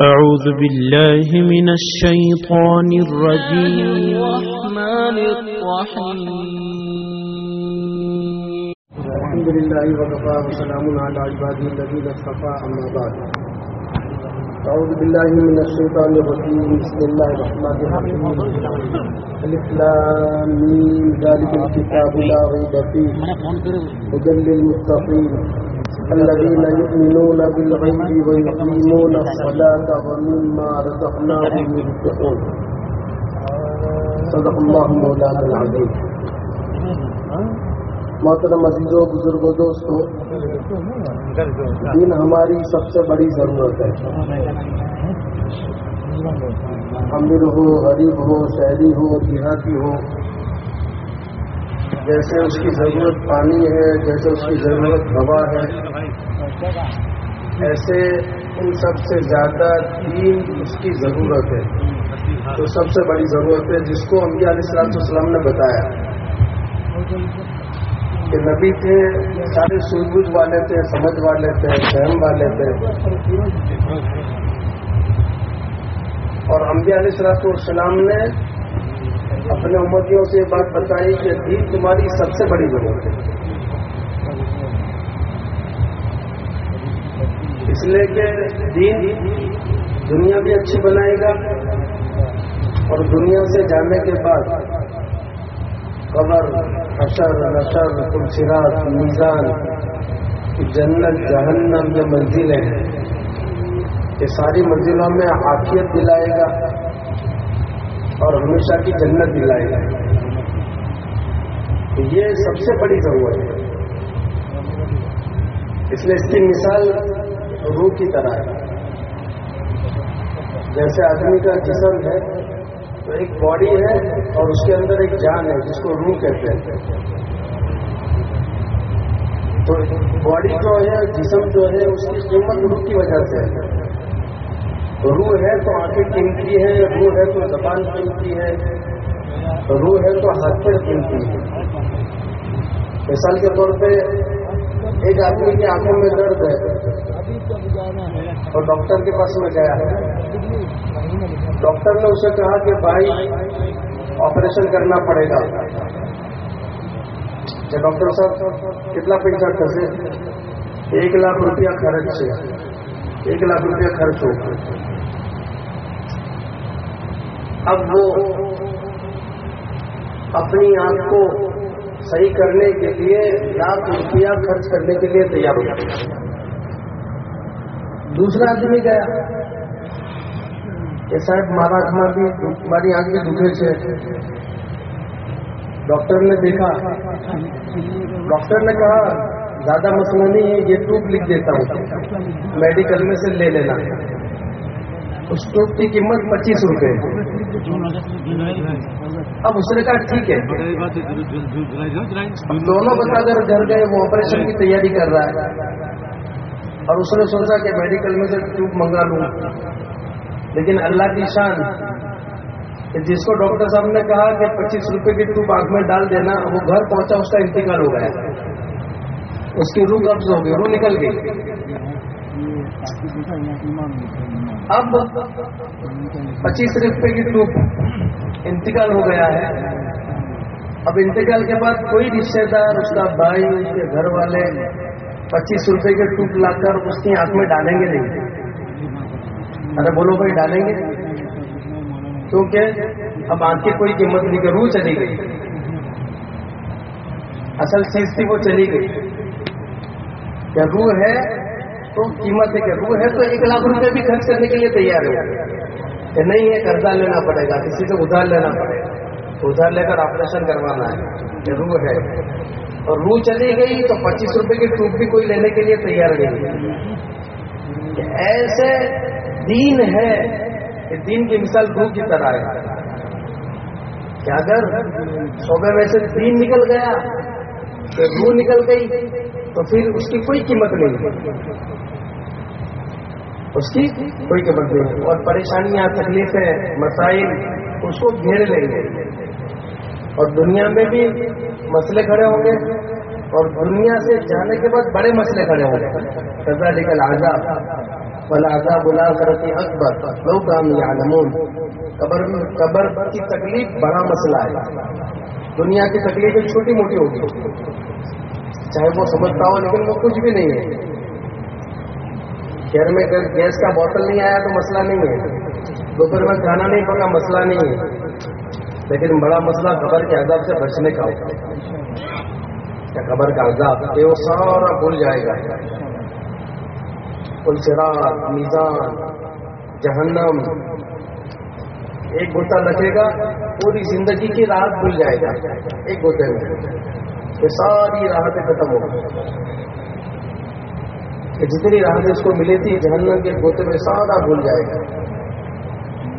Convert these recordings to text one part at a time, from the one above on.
أعوذ بالله من الشيطان الرجيم. الرحمن الرحيم الحمد لله وكفى وسلام على عباده الذين اصطفى أما بعد. أعوذ بالله من الشيطان الرجيم. بسم الله الرحمن الرحيم. ألف لام ميم. ذلك الكتاب لا ريب فيه. هدى للمتقين. الذين يؤمنون بالغيب ويقيمون الصلاة ومما رزقناهم ينفقون. صدق الله مولانا العظيم. محترم عزیزوں، بزرگوں، دوستوں، دین ہماری سب سے بڑی ضرورت ہے۔ امیر ہو غریب ہو شہری ہو دیہاتی ہو جیسے اس کی ضرورت پانی ہے، جیسے اس کی ضرورت ہوا ہے۔ ایسے ان سب سے زیادہ دین اس کی ضرورت ہے۔ تو سب سے بڑی ضرورت ہے جس کو انبیاء علیہ السلام السلام نے بتایا۔ کہ نبی تھے، سارے سوجھ بوجھ والے تھے، سمجھ والے تھے فہم والے تھے۔ اور انبیاء علیہ السلام السلام نے اپنے امتیوں سے یہ بات بتائی کہ دین تمہاری سب سے بڑی ضرورت ہے۔ اس لیے کہ دین دنیا بھی اچھی بنائے گا اور دنیا سے جانے کے بعد قبر، حشر، نشر کلسرات میزان، جنت، جہنم، یہ منزلیں ہیں۔ یہ ساری منزلوں میں عافیت دلائے گا۔ اور ہمیشہ کی جنت دلائے گا۔ یہ سب سے بڑی ضرورت ہے۔ اس لیے اس کی مثال روح کی طرح ہے۔ جیسے آدمی کا جسم ہے، تو ایک باڈی ہے اور اس کے اندر ایک جان ہے، جس کو روح کہتے ہیں۔ تو باڈی جو ہے، جسم جو ہے، اس کی قیمت روح کی وجہ سے ہے۔ روح ہے تو آنکھیں قیمتی ہے روح ہے تو زبان قیمتی ہے، روح ہے تو ہاتھ پیر قیمتی ہے مثال کے طور پہ، ایک آدمی کی آنکھوں میں درد ہے اور ڈاکٹر کے پاس میں گیا۔ ہے ڈاکٹر نے اسے کہا کہ بھائی، آپریشن کرنا پڑے گا۔ کہ ڈاکٹر صاحب کتنا پیسہ کسے ایک لاکھ روپیہ خرچ۔ ہے ایک لاکھ روپیہ خرچ ہو۔ اب وہ اپنی آنکھ کو صحیح کرنے کے لیے لاکھ روپیہ خرچ کرنے کے لیے تیار ہو دوسرا آدمی گیا کہ صاحب، مارا ہماری ہماری آنکھ بھی دکھے سے ڈاکٹر نے دیکھا۔ ڈاکٹر نے کہا، زیادہ مسئلہ نہیں ہے، یہ ٹوب لکھ دیتا ہوں۔ میڈیکل میں سے لے لینا۔ اس ٹوب کی قیمت پچیس روپے۔ اب اس نے کہا ٹھیک ہے۔ دونوں بتا کر گھر گئے، وہ آپریشن کی تیاری کر رہا ہے۔ اور اس نے سوچا کہ میڈیکل میں سے ٹوب منگا لوں۔ لیکن اللہ کی شان جس کو ڈاکٹر صاحب نے کہا کہ پچیس روپے کی ٹوب آنکھ میں ڈال دینا وہ گھر پہنچا، اس کا انتقال ہو گیا۔ اس کی روح قبض ہو گئی، روح نکل گئی۔ اب پچیس روپے کی ٹوب انتقال ہو گیا ہے۔ اب انتقال کے بعد کوئی رشتے دار، اس کا بھائی، اس کے گھر والے پچیس روپے کے ٹوپ لا کر اس کی آنکھ میں ڈالیں گے نہیں۔ ارے بولو بھائی، ڈالیں گے کیونکہ اب آنکھ کی کوئی قیمت نہیں کہ روح چلی گئی۔ اصل چیز تھی وہ چلی گئی۔ کہ روح ہے؟ تو قیمت ہے کہ روح ہے تو ایک لاکھ روپے بھی خرچ کرنے کے لیے تیار ہے کہ نہیں ہے، قرضہ لینا پڑے گا، کسی سے ادھار لینا پڑے گا۔ ادھار لے کر آپریشن کروانا ہے کہ روح ہے۔ اور روح چلی گئی تو پچیس روپے کی ٹوپ بھی کوئی لینے کے لیے تیار نہیں۔ ایسے دین ہے کہ دین کی مثال روح کی طرح ہے۔ کہ اگر صوبے میں سے دین نکل گیا کہ روح نکل گئی، تو پھر اس کی کوئی قیمت نہیں۔ اس کی کوئی قیمت نہیں اور پریشانیاں، تکلیفیں، مسائل، اس کو گھیر لیں گے۔ اور دنیا میں بھی مسئلے کھڑے ہوں گے۔ اور دنیا سے جانے کے بعد بڑے مسئلے کھڑے ہوں گے۔ سزا نکل آزاد والعذاب الآخرة أكبر، لو كانوا يعلمون۔ قبر قبر کی تکلیف بڑا مسئلہ ہے۔ دنیا کی تکلیفیں چھوٹی موٹی ہوگی چاہے وہ سمجھتا ہو لیکن وہ کچھ بھی نہیں ہے۔ شہر میں گیس کا بوتل نہیں آیا تو مسئلہ نہیں ہے۔ دوپہر میں کھانا نہیں پکا، مسئلہ نہیں ہے۔ لیکن بڑا مسئلہ قبر کے عذاب سے بچنے کا ہوتا ہے۔ قبر کا عذاب؟ یہ وہ سارا بھول جائے گا۔ السرات میزان، جہنم۔ ایک گوتا لگے گا، پوری زندگی کی راحت بھول جائے گا۔ ایک گوتے میں۔ یہ ساری راحتیں ختم ہو گئی۔ کہ جتنی راحتیں اس کو ملی تھی، جہنم کے گوتے میں سارا بھول جائے گا۔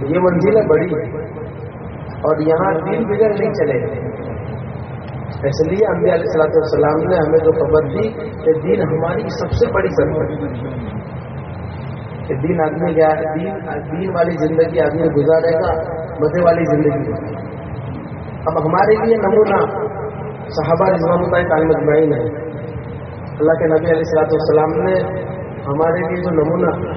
یہ منزلیں بڑی ہے اور یہاں دین بگڑ نہیں چلے۔ اس لیے انبیاء علیہ السلاۃ والسلام نے ہمیں جو خبر دی کہ دین ہماری سب سے بڑی ضرورت کہ دین آدمی کیا ہے؟ دین دین والی زندگی آدمی گزارے گا، مزے والی زندگی۔ اب ہمارے لیے نمونہ صحابہ رضوان اللہ تعلیم اجمعین ہے۔ اللہ کے نبی علیہ السلاۃ والسلام نے ہمارے لیے جو نمونہ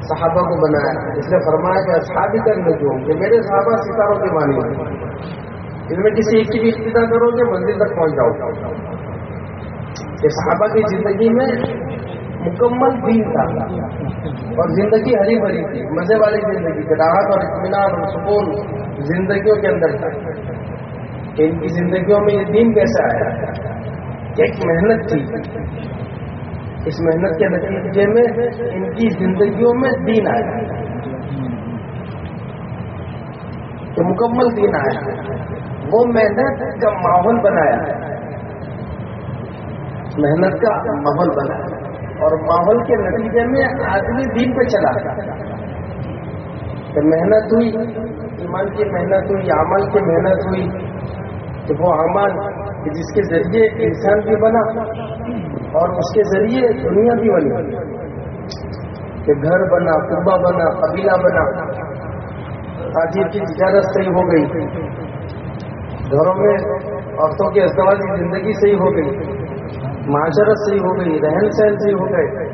صحابہ کو بنایا اس نے فرمایا کہ اصحابی کرنے جو کہ میرے صحابہ ستاروں کے مانی ہیں ان میں کسی ایک کی بھی ابتدا کرو کہ منزل تک پہنچ جاؤ۔ کہ صحابہ کی زندگی میں مکمل دین تھا اور زندگی ہری بھری تھی۔ مزے والی زندگی راحت اور اطمینان اور سکون زندگیوں کے اندر تھا۔ کہ ان کی زندگیوں میں یہ دین کیسے آیا؟ ایک محنت تھی۔ اس محنت کے نتیجے میں ان کی زندگیوں میں دین آیا۔ تو مکمل دین آیا، وہ محنت کا ماحول بنایا۔ محنت کا ماحول بنایا۔ اور ماحول کے نتیجے میں آدمی دین پہ چلا۔ کہ محنت ہوئی، ایمان کی محنت ہوئی، عمل کی محنت ہوئی کہ وہ عمل جس کے ذریعے انسان بھی بنا اور اس کے ذریعے دنیا بھی بنی کہ گھر بنا کنبا بنا، قبیلہ بنا۔ تاجر کی تجارت صحیح ہو گئی۔ گھروں میں عورتوں کی ازدواجی زندگی صحیح ہو گئی۔ معاشرت صحیح ہو گئی، رہن سہن صحیح ہو گئے۔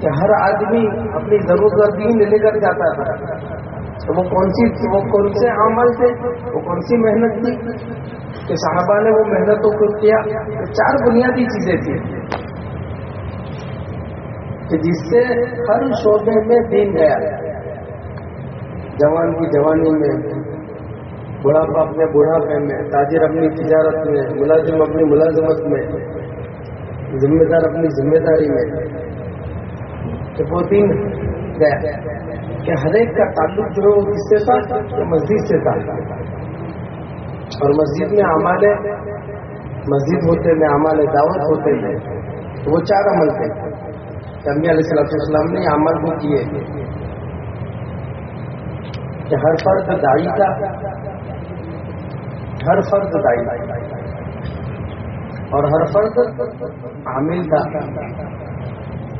کہ ہر آدمی اپنی ضرورت دین لے کر جاتا تھا۔ تو وہ کون سی وہ کون سے عمل تھے وہ کون سی محنت تھی کہ صحابہ نے وہ محنتوں کو کیا؟ تو چار بنیادی چیزیں تھیں۔ کہ جس سے ہر شعبے میں دین گیا۔ جوان کی جوانی میں، بڑھاپا اپنے بڑھاپے میں، تاجر اپنی تجارت میں، ملازم اپنی ملازمت میں، ذمہ دار اپنی ذمہ داری میں۔ کہ وہ دن گیا۔ کہ ہر ایک کا تعلق جو ہے وہ کس سے تھا؟ مسجد سے تھا۔ اور مسجد میں عمال مسجد ہوتے میں عمال دعوت ہوتے ہیں تو وہ چار عمل تھے۔ کمی علیہ صلاح السلام نے عمل کو کیے کہ ہر فرد دائی تھا ہر فرد دائی اور ہر فرد عامل تھا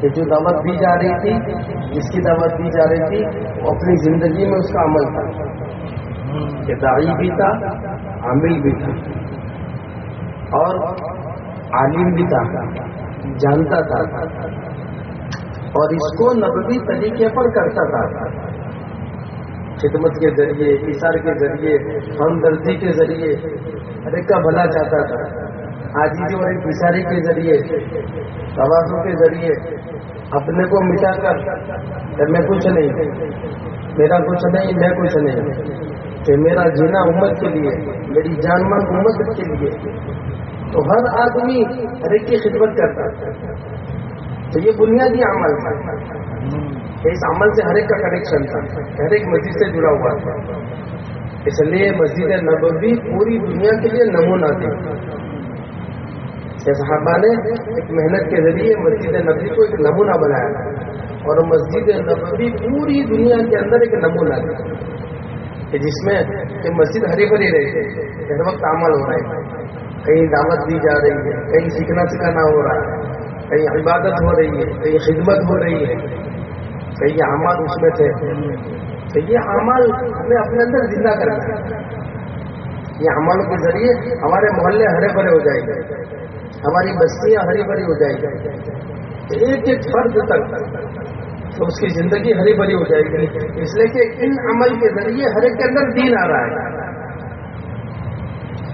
کہ جو دعوت دی جا رہی تھی، جس کی دعوت دی جا رہی تھی، وہ اپنی زندگی میں اس کا عمل تھا۔ کہ دائی بھی تھا، عامل بھی تھا۔ اور عالم بھی تھا، جانتا تھا۔ اور اس کو نبوی طریقے پر کرتا تھا۔ خدمت کے ذریعے اشار کے ذریعے، ہمدردی کے ذریعے ہر ایک کا بھلا چاہتا تھا۔ آجی اور ایک کے ذریعے توازوں کے ذریعے اپنے کو مٹا کر میں کچھ نہیں، میرا کچھ نہیں، میں کچھ نہیں، کہ میرا جینا امت کے لیے، میری جان من امت کے لیے۔ تو ہر آدمی ہر ایک کی خدمت کرتا تو یہ بنیادی عمل تھا۔ اس عمل سے ہر ایک کا کنیکشن تھا۔ ہر ایک مسجد سے جڑا ہوا تھا۔ اس لیے مسجد نبوی پوری دنیا کے لیے نمونہ تھی۔ صحابہ نے ایک محنت کے ذریعے مسجد نبی کو ایک نمونہ بنایا اور مسجد نبوی پوری دنیا کے اندر ایک نمونہ تھا کہ جس میں کہ مسجد ہری بھری رہی ہے ہر وقت عمل ہو رہا ہے۔ کہیں دعوت دی جا رہی ہے، کہیں سیکھنا سکھانا ہو رہا ہے، کہیں عبادت ہو رہی ہے، کہیں خدمت ہو رہی ہے۔ کہیں اعمال اس میں تھے۔ تو یہ اعمال ہمیں اپنے اندر زندہ کرنا ہے یہ عمل کے ذریعے ہمارے محلے ہرے بھرے ہو جائیں گے۔ ہماری بستیاں ہری بھری ہو جائیں گی۔ ایک ایک فرد تک تو اس کی زندگی ہری بھری ہو جائے گی۔ اس لیے کہ ان عمل کے ذریعے ہر ایک کے اندر دین آ رہا ہے۔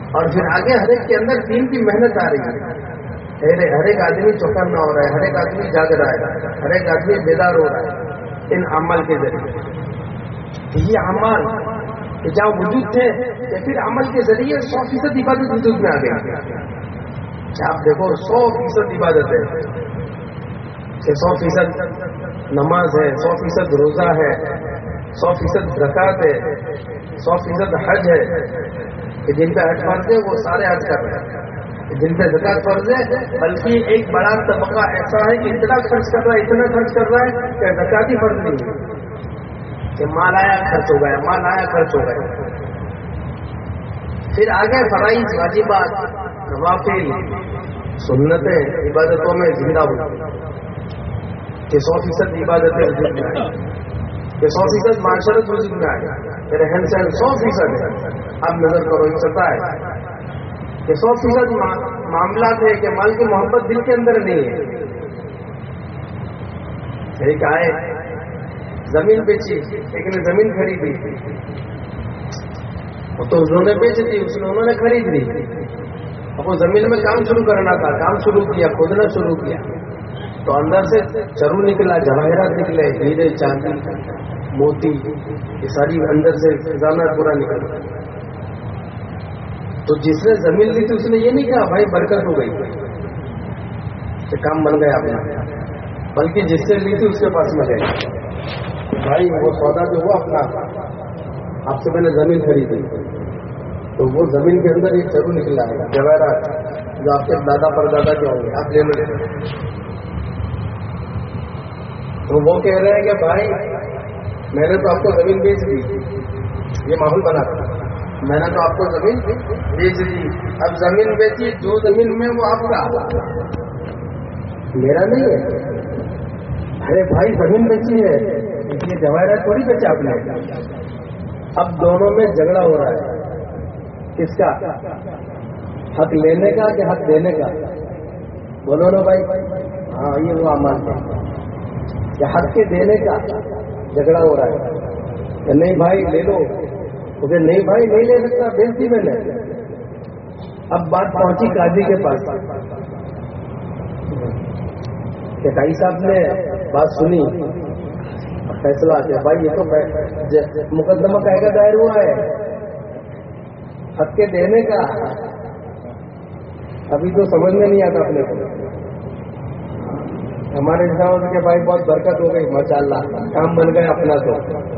اور پھر آگے ہر ایک کے اندر دین کی محنت آ رہی ہے۔ ہر ایک آدمی چوکن نہ ہو رہا ہے، ہر ایک آدمی جاگ رہا ہے، ہر ایک آدمی بیدار ہو رہا ہے ان عمل کے ذریعے۔ یہ عمل جہاں وجود تھے یا پھر عمل کے ذریعے سو فیصد عبادت وجود میں آ گیا اچھا، آپ دیکھو، سو فیصد عبادت ہے۔ کہ سو فیصد نماز ہے، سو فیصد روزہ ہے، سو فیصد زکات ہے، سو فیصد حج ہے۔ کہ جن پہ حج فرض ہے، وہ سارے حج کر رہے ہیں۔ جن پہ زکات فرض ہے، بلکہ ایک بڑا طبقہ ایسا ہے کہ اتنا خرچ کر رہا ہے، اتنا خرچ کر رہا ہے کہ زکات ہی فرض نہیں ہے۔ کہ مال آیا، خرچ ہو گیا، مال آیا، خرچ ہو گیا۔ پھر آگے فرائض، واجبات۔ نوافل سنتیں عبادتوں میں زندہ ہو کہ سو فیصد عبادتیں وجود میں آئے کہ سو فیصد معاشرت وجود میں آئے کہ رہن سہن سو فیصد ہے اب نظر کرو ایک سطح ہے۔ کہ سو فیصد معاملات ہے کہ مال کی محبت دل کے اندر نہیں ہے۔ ایک آئے، زمین بیچی، ایک نے زمین خریدی۔ تو انہوں نے بیچ دی، اس نے انہوں نے خرید لی۔ اب وہ زمین میں کام شروع کرنا تھا، کام شروع کیا، کھودنا شروع کیا۔ تو اندر سے چرو نکلا، جواہرات نکلے، ہیرے، چاندی، موتی، یہ ساری اندر سے خزانہ پورا نکلا۔ تو جس نے زمین لی تھی، اس نے یہ نہیں کہا، بھائی، برکت ہو گئی۔ کہ کام بن گیا اپنا۔ بلکہ جس سے لی تھی، اس کے پاس میں گئے بھائی، وہ سودا جو ہوا اپنا، آپ سے میں نے زمین خریدی۔ تو وہ زمین کے اندر ایک چرو نکلا ہے جواہرات جو آپ کے دادا پر دادا کے ہوں گے، آپ لے لو تو وہ کہہ رہے ہیں کہ بھائی، میں نے تو آپ کو زمین بیچ دی۔ یہ ماحول بنا تھا۔ میں نے تو آپ کو زمین بیچ دی۔ اب زمین بیچی، جو زمین میں وہ آپ کا۔ میرا نہیں ہے۔ ارے بھائی زمین بیچی ہے۔ اس لیے جواہرات تھوڑی بیچا آپ نے اب دونوں میں جھگڑا ہو رہا ہے۔ کس کا؟ حق لینے کا کہ حق دینے کا؟ بولو نا بھائی۔ ہاں یہ وہ عمل ہے۔ کہ حق کے دینے کا جھگڑا ہو رہا ہے۔ کہ نہیں بھائی، لے لو۔ کیونکہ نہیں بھائی، نہیں لے سکتا بیچتی میں نے اب بات پہنچی قاضی کے پاس۔ کہ بھائی صاحب نے بات سنی۔ فیصلہ کیا بھائی، یہ تو مقدمہ کا دائر ہوا ہے۔ حق کے دینے کا ابھی تو سمجھ میں نہیں آتا اپنے کو۔ ہمارے حساب کے بھائی بہت برکت ہو گئی ماشاء اللہ کام بن گیا اپنا تو۔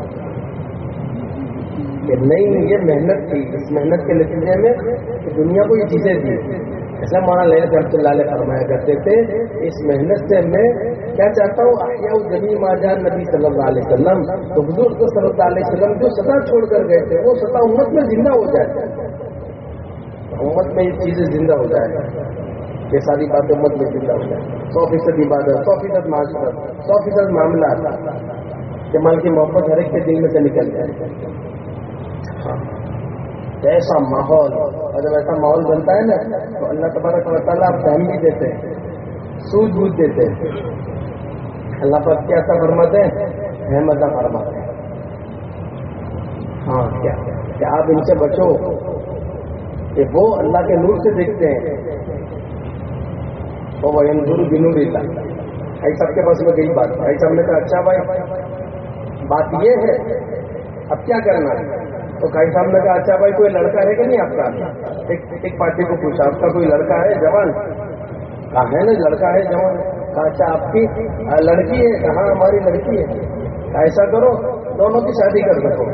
کہ نہیں، یہ محنت تھی۔ اس محنت کے نتیجے میں دنیا کو یہ چیزیں دی۔ ایسا مانا لے کر لالے فرمایا کرتے تھے، اس محنت سے میں کیا چاہتا ہوں آیا زمین ماجان نبی صلی اللہ علیہ وسلم، تو بزرگ صلی اللہ علیہ وسلم جو سطح چھوڑ کر گئے تھے، وہ سطح امت میں زندہ ہو جائے۔ امت میں یہ چیزیں زندہ ہو جائے۔ یہ ساری باتیں امت میں زندہ ہو جائے۔ سو فیصد عبادت، سو فیصد معاشرت، سو فیصد معاملہ کہ مال کی محبت ہر ایک کے دل میں سے نکل جائے۔ ایسا ماحول اور جب ایسا ماحول بنتا ہے نا، تو اللہ تبارک و تعالیٰ فہم بھی دیتے ہیں سوجھ بوجھ دیتے ہیں۔ اللہ پر کیا ایسا فرماتے ہیں؟ احمد فرماتے ہیں۔ ہاں کیا؟ کہ آپ ان سے بچو۔ کہ وہ اللہ کے نور سے دیکھتے ہیں۔ وہ دور بنو بھی بھائی سب کے پاس میں گئی بات۔ بھائی صاحب نے کہا اچھا بھائی، بات یہ ہے، اب کیا کرنا ہے؟ تو کئی صاحب نے کہا اچھا بھائی، کوئی لڑکا ہے کہ نہیں آپ کا؟ ایک پارٹی کو پوچھا، آپ کا کوئی لڑکا ہے؟ جوان۔ کہا ہے نا لڑکا ہے، جوان۔ کہا اچھا آپ کی لڑکی ہے کہاں ہماری لڑکی ہے۔ ایسا کرو، دونوں کی شادی کر سکو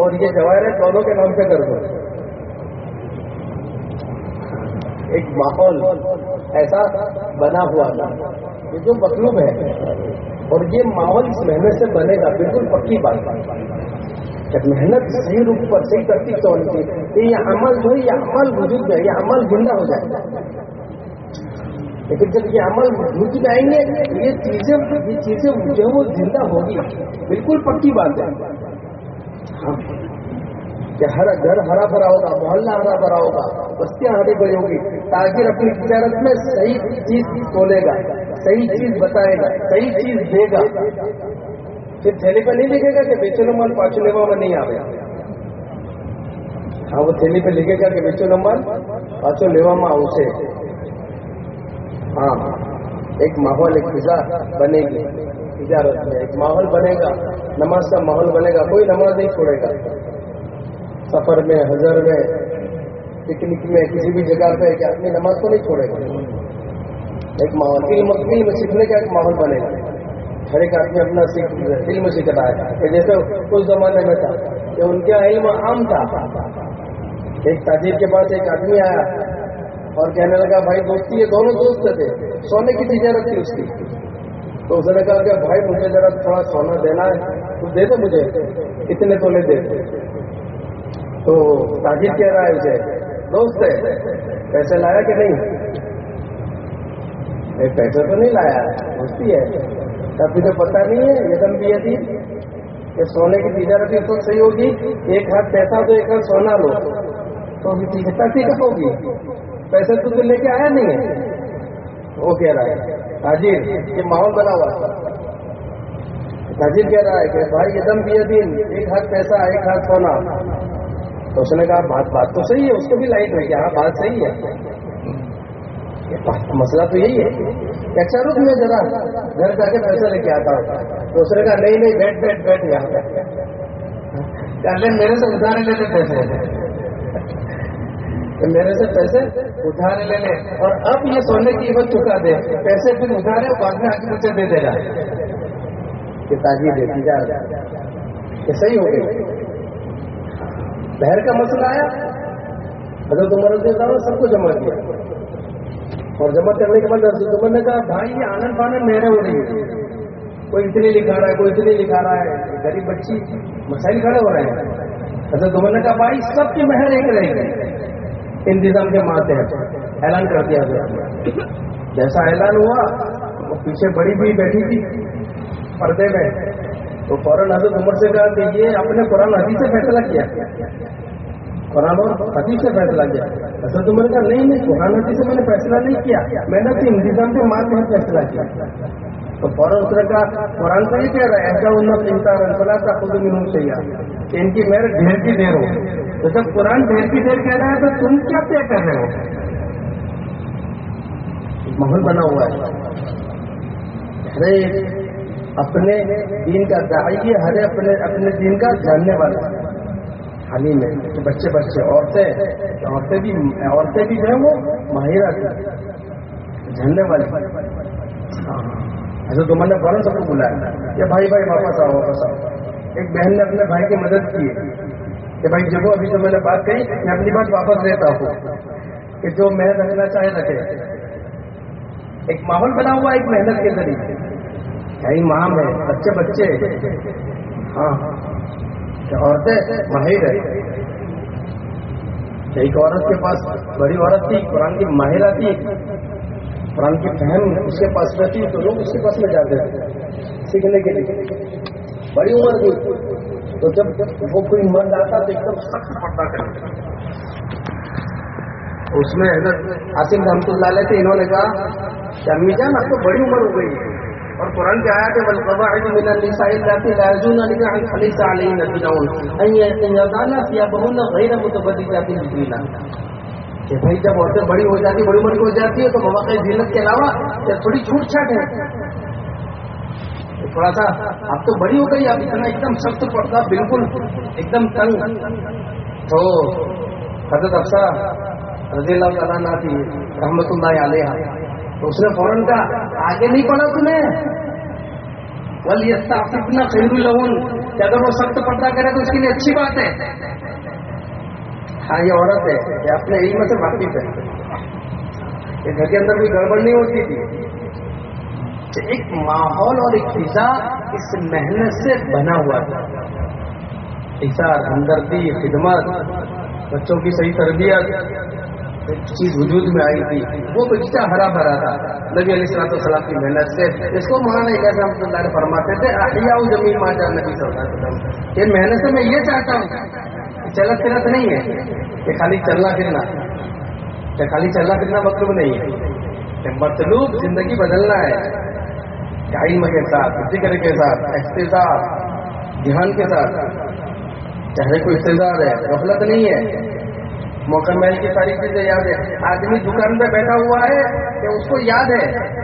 اور یہ جواہر ہے، دونوں کے نام پہ کر دو۔ ایک ماحول ایسا بنا ہوا تھا یہ جو مطلوب ہے۔ اور یہ ماحول اس محنت سے بنے گا، بالکل پکی بات۔ محنت صحیح روپ پر صحیح ترتیب سے یہ عمل جو ہے یہ عمل وجود ہے یہ عمل زندہ ہو جائے۔ گا لیکن جب یہ عمل وجود جائیں گے، یہ چیزیں یہ چیزیں جو ہے وہ زندہ ہوگی۔ بالکل پکی بات ہے۔ ہاں۔ کہ ہر گھر ہرا بھرا ہوگا، محلہ ہرا بھرا ہوگا، بستیاں ہری بھری ہوگی تاکہ اپنی تجارت میں صحیح چیز کھولے گا، صحیح چیز بتائے گا، صحیح چیز دے گا۔ پھر تھیلی پہ نہیں لکھے گا کہ بیچو مال پانچ لیوا میں نہیں آ ہاں وہ تھیلی پہ لکھے گا کہ بیچو مال پانچوں لیوا میں آؤ ہاں ایک ماحول، ایک فضا بنے گی۔ تجارت میں ایک ماحول بنے گا، نماز کا ماحول بنے گا، کوئی نماز نہیں چھوڑے گا۔ سفر میں ہزر میں، پکنک میں، کسی بھی جگہ پہ کہ آدمی نماز کو نہیں چھوڑے گا۔ ایک ماحول علم علم سیکھنے کا ایک ماحول بنے گا۔ ہر ایک آدمی اپنا سیکھ علم سیکھ رہا ہے۔ جیسے اس زمانے میں تھا کہ ان کا علم عام تھا۔ ایک تاجر کے پاس ایک آدمی آیا اور کہنے لگا، بھائی دوستی یہ دونوں دوست تھے سونے کی تجارت تھی اس کی۔ تو اس نے کہا کہ، بھائی مجھے ذرا تھوڑا سونا دینا ہے، تو دے دے مجھے۔ کتنے تولے دے دے۔ تو تاجر کہہ رہا ہے، اسے دوست ہے، پیسے لایا کہ نہیں، پیسے تو نہیں لایا، دوستی ہے۔ ابھی تو پتا نہیں ہے، یہ دم بھی تھی کہ سونے کی تجارت تو صحیح ہوگی، ایک ہاتھ پیسہ تو ایک ہاتھ سونا لو۔ تو ابھی ہوگی؟ پیسے تو لے کے آیا نہیں ہے۔ وہ کہہ رہا ہے، تاجر، یہ ماحول بنا ہوا تاجر کہہ رہا ہے کہ بھائی، یہ دم بھی دن ایک ہاتھ پیسہ، ایک ہاتھ سونا۔ تو اس نے کہا، بات بات تو صحیح ہے، اس کو بھی لائٹ ہوئی ہاں بات صحیح ہے۔ مسئلہ تو یہی ہے۔ اچھا رک میں ذرا گھر جا کے پیسہ لے کے آتا ہوں۔ تو اس نے کہا نہیں نہیں، بیٹھ بیٹھ بیٹھ یہاں پہ۔ میرے سے ادھار لے لیتے پیسے۔ میرے سے پیسے ادھار لے لے۔ اور اب یہ سونے کی قیمت چکا دے۔ پیسے پھر ادھارے بعد میں آگے مجھے دے دے گا۔ کہ دیکھی جا۔ رہا یہ صحیح ہو گئی۔ بہر کا مسئلہ آیا۔ حضرت عمر رضی اللہ عنہ سب کو جمع کیا۔ اور جمع کرنے کے بعد حضرت عمر نے کہا، بھائی، یہ آنند پانند میرے ہو رہی ہے کوئی اتنی لکھا رہا ہے، کوئی اتنی لکھا رہا ہے۔ غریب بچی، مسائل کھڑے ہو رہے ہیں۔ حضرت عمر نے کہا، بھائی، سب کی مہر ایک رہے گی انتظام کے ماتے ہیں اعلان کر دیا گیا۔ جیسا اعلان ہوا، وہ پیچھے بڑی بھی بیٹھی تھی پردے میں۔ تو فوراً حضرت عمر سے کہا کہ یہ اپنے قرآن حدیث سے فیصلہ کیا۔ قرآن اور حدیث سے فیصلہ کیا۔ حضرت عمر کا نہیں نہیں، قرآن حدیث سے میں نے فیصلہ نہیں کیا۔ میں نے اپنے انتظام کے مار میں فیصلہ کیا۔ تو فوراً اس نے کہا قرآن سے ہی کہہ رہا ہے، ایسا انہیں چنتا رنسلا کا خود منہ چاہیے کہ ان کی میرے ڈھیر کی دیر ہو۔ تو جب قرآن ڈھیر کی دیر کہہ رہا ہے تو تم کیا طے کر رہے ہو؟ محل بنا ہوا ہے۔ ارے اپنے دین کا دائیں ہر اپنے اپنے دین کا جاننے والا۔ حالی میں بچے بچے، عورتیں عورتیں بھی عورتیں بھی جو ہیں وہ ماہرہ تھی والے۔ ہاں، ایسے تو میں نے فوراً سب کو بلایا۔ کہ بھائی بھائی، واپس آؤ واپس آؤ۔ ایک بہن نے اپنے بھائی کی مدد کی کہ بھائی، جب ابھی تو میں نے بات کہی، میں اپنی بات واپس لیتا ہوں۔ کہ جو محنت رکھنا چاہے رکھے۔ ایک ماحول بنا ہوا ایک محنت کے ذریعے۔ کئی ماں ہے بچے بچے۔ ہاں۔ عورتیں ماہر ہے ایک عورت کے پاس بڑی عورت تھی، قرآن کی ماہرہ تھی، قرآن کی بہن اس کے پاس رہتی تو لوگ اس کے پاس میں جاتے تھے سیکھنے کے لیے۔ بڑی عمر تھی، تو جب وہ کوئی مرد آتا تو ایک دم سخت پڑتا کرتا۔ اس میں حضرت آصم رحمۃ اللہ علیہ تھے، انہوں نے کہا کہ امی جان، اب تو بڑی عمر ہو گئی۔ ہے اور قرآن کے آیا کہ والقواعد من النساء التي لا يجوز نكاح فليس عليهن جناح ان يتزوجن ثيابهن غير متبرجات بزينة کہ بھائی جب عورتیں بڑی ہو جاتی بڑی عمر کی ہو جاتی ہے تو مواقع زینت کے علاوہ تھوڑی چھوٹ چھاٹ ہے۔ تھوڑا سا اب تو بڑی ہو گئی اب اتنا ایک دم سخت پڑتا بالکل ایک دم تنگ۔ تو حضرت افسا رضی اللہ تعالیٰ نہ تھی، رحمت اللہ علیہ۔ تو اس نے فوراً کہا، آگے نہیں پڑا تمہیں بول یہ خیر الون کہ اگر وہ سخت پردہ کرے تو اس کے لیے اچھی بات ہے۔ ہاں یہ عورت ہے، یہ اپنے علم سے واقف ہے۔ یہ گھر کے اندر کوئی گڑبڑ نہیں ہوتی تھی۔ ایک ماحول اور ایک فضا اس محنت سے بنا ہوا تھا۔ اثار ہمدردی، خدمت، بچوں کی صحیح تربیت۔ چیز وجود میں آئی تھی، وہ بچہ ہرا بھرا تھا۔ نبی علیہ السلام السلام کی محنت سے، اس کو مولانا ایک رحمۃ اللہ فرماتے تھے، احیاء زمین ماں جان نبی صلی اللہ علیہ وسلم. یہ محنت سے میں یہ چاہتا ہوں چلت پھرت نہیں ہے، کہ خالی چلنا پھرنا۔ کہ خالی چلنا پھرنا مطلب نہیں ہے مطلوب زندگی بدلنا ہے۔ علم کے ساتھ، ذکر کے ساتھ احتساب دھیان کے ساتھ۔ چہرے کو استظار ہے، غفلت نہیں ہے۔ موقع کی ساری چیزیں یاد ہے۔ آدمی دکان پہ بیٹھا ہوا ہے کہ اس کو یاد ہے۔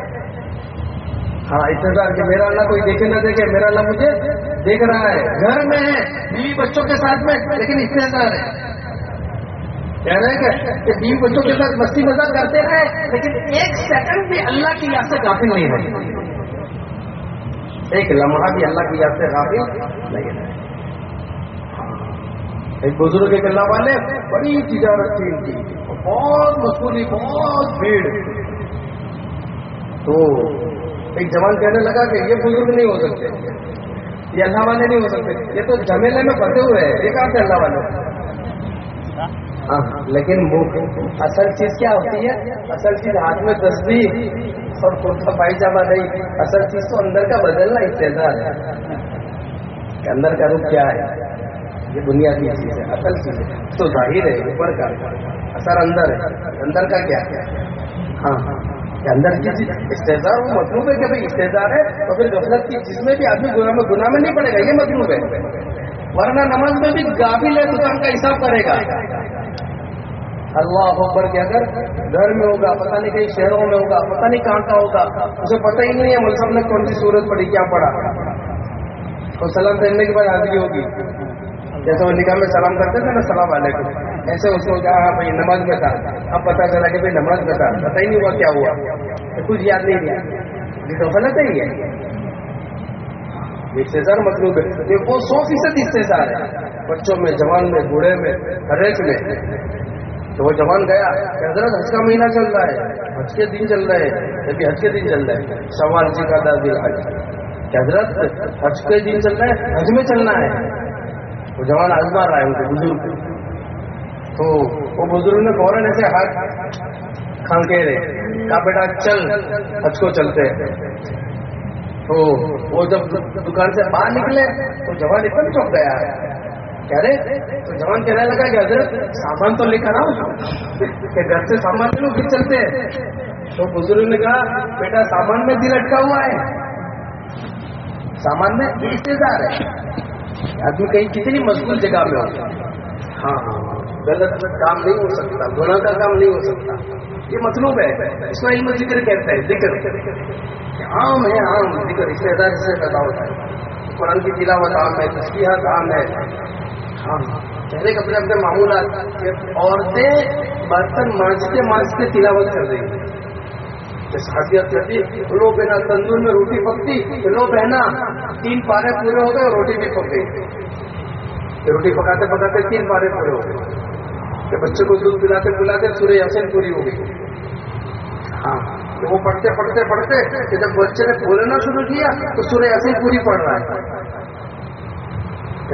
ہاں استظار کہ میرا اللہ کوئی دیکھے نہ دیکھے، میرا اللہ مجھے دیکھ رہا ہے۔ گھر میں ہے، بیوی بچوں کے ساتھ میں، لیکن استظار ہے۔ کہہ رہے ہیں کہ بیوی بچوں کے ساتھ مستی مزاق کرتے رہے، لیکن ایک سیکنڈ بھی اللہ کی یاد سے کافی نہیں ہے ایک لمحہ بھی اللہ کی یاد سے کافی نہیں ہے ایک بزرگ ایک اللہ والے، بڑی تجارت تھی کی۔ بہت مشہوری، بہت بھیڑ۔ تو ایک جوان کہنے لگا کہ یہ بزرگ نہیں ہو سکتے۔ یہ اللہ والے نہیں ہو سکتے۔ یہ تو جھمیلے میں پھنسے ہوئے ہیں۔ یہ کہاں سے اللہ والے؟ ہاں لیکن اصل چیز کیا ہوتی ہے؟ اصل چیز ہاتھ میں تصویر اور کرتا پائجامہ نہیں۔ اصل چیز تو اندر کا بدلنا استعداد ہے۔ کہ اندر کا روپ کیا ہے؟ یہ بنیادی چیز ہے، اصل چیز ہے۔ تو ظاہر ہے، اوپر کا اثر اندر ہے۔ اندر کا کیا؟ ہاں۔ اندر کی چیز۔ استحصار وہ مطلوب ہے کہ بھائی استحصار ہے، تو پھر غفلت کی جس میں بھی آدمی گناہ میں گناہ میں نہیں پڑے گا، یہ مطلوب ہے۔ ورنہ نماز میں بھی گافل ہے، دکان کا حساب کرے گا۔ اللہ اکبر کے اگر گھر میں ہوگا، پتہ نہیں کہیں شہروں میں ہوگا، پتہ نہیں کہاں کا ہوگا۔ اسے پتہ ہی نہیں ہے ملسم نے کون سی صورت پڑی کیا پڑا اور سلام پہننے کے بعد حاضری ہوگی۔ جیسے وہ نکاح میں سلام کرتے تھے نا سلام والے کو ایسے اس کو کہا بھائی نماز میں تھا اب پتا چلا کہ بھائی نماز میں تھا پتا ہی نہیں ہوا کیا ہوا کچھ یاد نہیں دیا یہ تو غلط ہے یہ استحصار مطلوب ہے وہ سو فیصد استحصار ہے بچوں میں جوان میں بوڑھے میں ہر ایک میں تو وہ جوان گیا حضرت حج کا مہینہ چل رہا ہے حج کے دن چل رہے ہیں جبکہ حج کے دن چل رہے ہیں سوال جی کا دل حج حضرت حج کے دن چل رہا ہے حج میں چلنا ہے وہ جوان آزما رہا ہے ان کو بزرگ۔ تو وہ بزرگ نے فوراً ایسے ہاتھ کھان کے رہے کہا، بیٹا، چل، حج کو چلتے تو وہ جب دکان سے باہر نکلے، تو جوان اتنا چوک گیا۔ کہہ رہے، تو جوان کہنے لگا کہ حضرت، سامان تو لے کر آؤ۔ کہ گھر سے سامان لے لو، پھر چلتے تو بزرگ نے کہا، بیٹا، سامان میں دل اٹکا ہوا ہے۔ سامان میں رشتے دار ہے۔ آدمی کہیں کتنی مشغول جگہ میں ہو۔ ہاں ہاں, ہاں۔ غلط کام نہیں ہو سکتا، گناہ کا کام نہیں ہو سکتا۔ یہ مطلوب ہے۔ اس کو علم ذکر کہتے ہیں ذکر۔ عام ہے، عام ذکر۔ رشتے دار سے پیدا ہوتا ہے۔ قرآن کی تلاوت عام ہے تصویر عام ہے۔ ہاں, ہاں۔ چہرے کپڑے اپنے معمولات عورتیں برتن مانجتے مانجتے تلاوت کر رہی ہیں خاصیت کرتی لو بہنا تندور میں روٹی پکتی لو بہنا، تین پارے پورے ہو گئے اور روٹی بھی پک گئی روٹی پکاتے پکاتے تین پارے پورے ہو گئے۔ کہ بچے کو دودھ پلاتے پلاتے سورہ یاسین پوری ہو گئی۔ ہاں تو وہ پڑھتے پڑھتے پڑھتے کہ جب بچے نے بولنا شروع کیا تو سورہ یاسین پوری پڑھ رہا ہے۔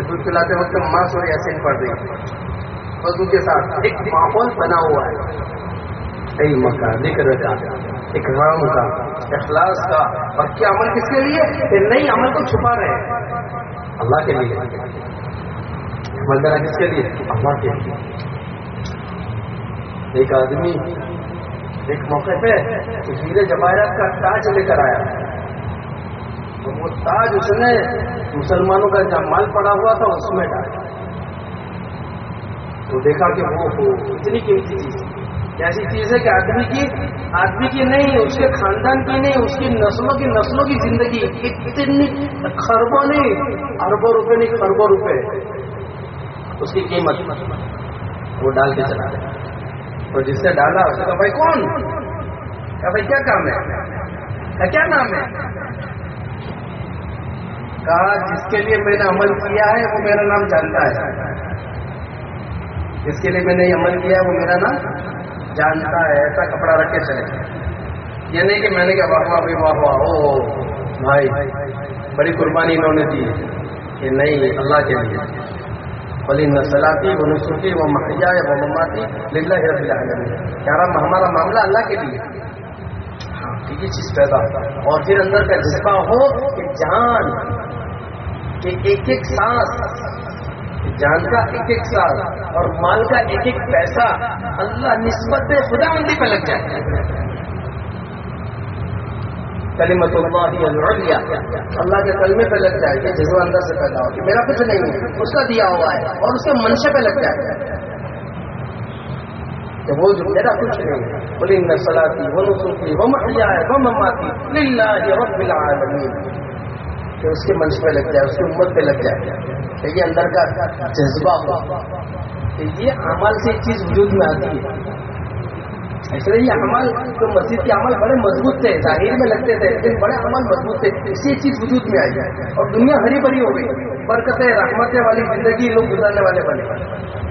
دودھ پلاتے وقت ماں سورہ یاسین پڑھ رہی ہے۔ کے ساتھ ایک ماحول بنا ہوا ہے۔ علم کا ذکر کا اکرام کا، اخلاص کا، اور کیا عمل کس کے لیے؟ کہ نئی عمل کو چھپا رہے اللہ کے لیے۔ عمل کرنا کس کے لیے؟ اللہ کے لیے۔ ایک آدمی ایک موقع پہ تصویر جواہرات کا تاج لے کر آیا۔ تو وہ تاج اس نے مسلمانوں کا جہاں مال پڑا ہوا تھا، اس میں ڈالا۔ تو دیکھا کہ وہ اتنی قیمتی چیز۔ ایسی چیز ہے کہ آدمی کی آدمی کی نہیں، اس کے خاندان کی نہیں، اس کی نسلوں کی نسلوں کی زندگی اتنی خربوں نہیں، اربوں روپے نہیں، خربوں روپے۔ اس کی قیمت وہ ڈال کے چلا تو جس سے ڈالا، اس کا بھائی، کون؟ کہا، بھائی، کیا کام ہے؟ کیا نام ہے؟ کہا، جس کے لیے میں نے عمل کیا ہے، وہ میرا نام جانتا ہے۔ جس کے لیے میں نے عمل کیا ہے، وہ میرا نام جانتا ہے، ایسا کپڑا رکھ کے چلے۔ یہ نہیں کہ میں نے کہا، واہ واہ واہ واہ او بھائی، بڑی قربانی انہوں نے دی کہ نہیں اللہ کے لیے۔ بلی نسلاتی وہ نسخی وہ محیا وہ مماتی للہ رب العالمین کیا ہمارا معاملہ اللہ کے لیے؟ ہاں یہ چیز پیدا۔ اور پھر اندر کا جذبہ ہو کہ جان، کہ ایک ایک سانس جان کا ایک ایک سال اور مال کا ایک ایک پیسہ اللہ نسبت خدا مندی پہ لگ جائے کلمت اللہ العلیہ اللہ کے کلمے پہ لگ جائے کہ جذبہ اندر سے پیدا ہو کہ میرا کچھ نہیں ہے، اس کا دیا ہوا ہے اور اس کے منشے پہ لگ جائے۔ کہ وہ جو میرا کچھ نہیں ہے بولے ان سلاتی وہ نسخی وہ محیا ہے وہ مماتی للہ رب العالمین۔ کہ اس کے منش پہ لگ جائے، اس کی امت پہ لگ جائے۔ یہ اندر کا جذبہ ہو۔ کہ یہ عمل سے ایک چیز وجود میں آتی ہے۔ لیے یہ عمل تو مسجد کے عمل بڑے مضبوط تھے، ظاہر میں لگتے تھے، لیکن بڑے عمل مضبوط تھے۔ اس سے چیز وجود میں آئی۔ اور دنیا ہری بھری ہو گئی۔ برکتیں، رحمتیں والی زندگی لوگ گزارنے والے بنے۔